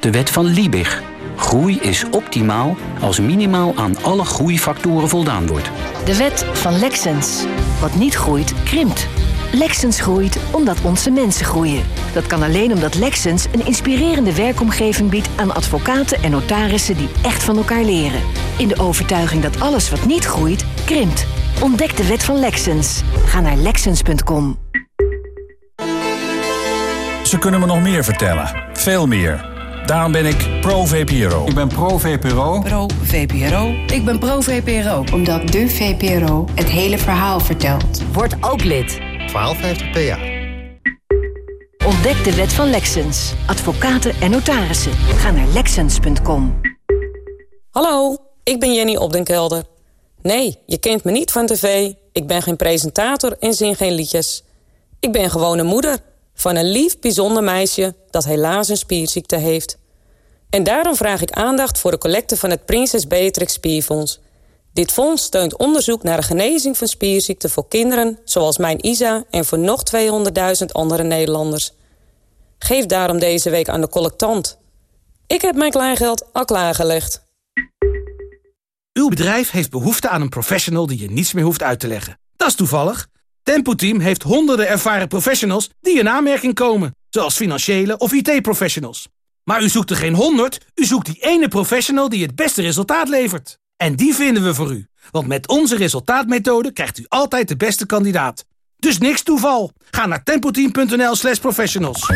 De wet van Liebig. Groei is optimaal als minimaal aan alle groeifactoren voldaan wordt. De wet van Lexens. Wat niet groeit, krimpt. Lexens groeit omdat onze mensen groeien. Dat kan alleen omdat Lexens een inspirerende werkomgeving biedt aan advocaten en notarissen die echt van elkaar leren. In de overtuiging dat alles wat niet groeit, krimpt. Ontdek de wet van Lexens. Ga naar lexens.com. Ze kunnen me nog meer vertellen. Veel meer. Daarom ben ik pro-VPRO. Ik ben pro-VPRO. Pro-VPRO. Ik ben pro-VPRO. Omdat de VPRO het hele verhaal vertelt. Word ook lid. 1250 PA. Ontdek de wet van Lexens. Advocaten en notarissen. Ga naar lexens.com. Hallo, ik ben Jenny Opdenkelder. Nee, je kent me niet van tv. Ik ben geen presentator en zing geen liedjes. Ik ben gewoon een moeder van een lief, bijzonder meisje... dat helaas een spierziekte heeft. En daarom vraag ik aandacht voor de collecte van het Prinses Beatrix Spierfonds. Dit fonds steunt onderzoek naar de genezing van spierziekten voor kinderen... zoals mijn Isa en voor nog 200.000 andere Nederlanders. Geef daarom deze week aan de collectant. Ik heb mijn kleingeld al klaargelegd. Uw bedrijf heeft behoefte aan een professional die je niets meer hoeft uit te leggen. Dat is toevallig. Tempo Team heeft honderden ervaren professionals die in aanmerking komen. Zoals financiële of IT-professionals. Maar u zoekt er geen honderd, u zoekt die ene professional die het beste resultaat levert. En die vinden we voor u. Want met onze resultaatmethode krijgt u altijd de beste kandidaat. Dus niks toeval. Ga naar tempoteam.nl slash professionals.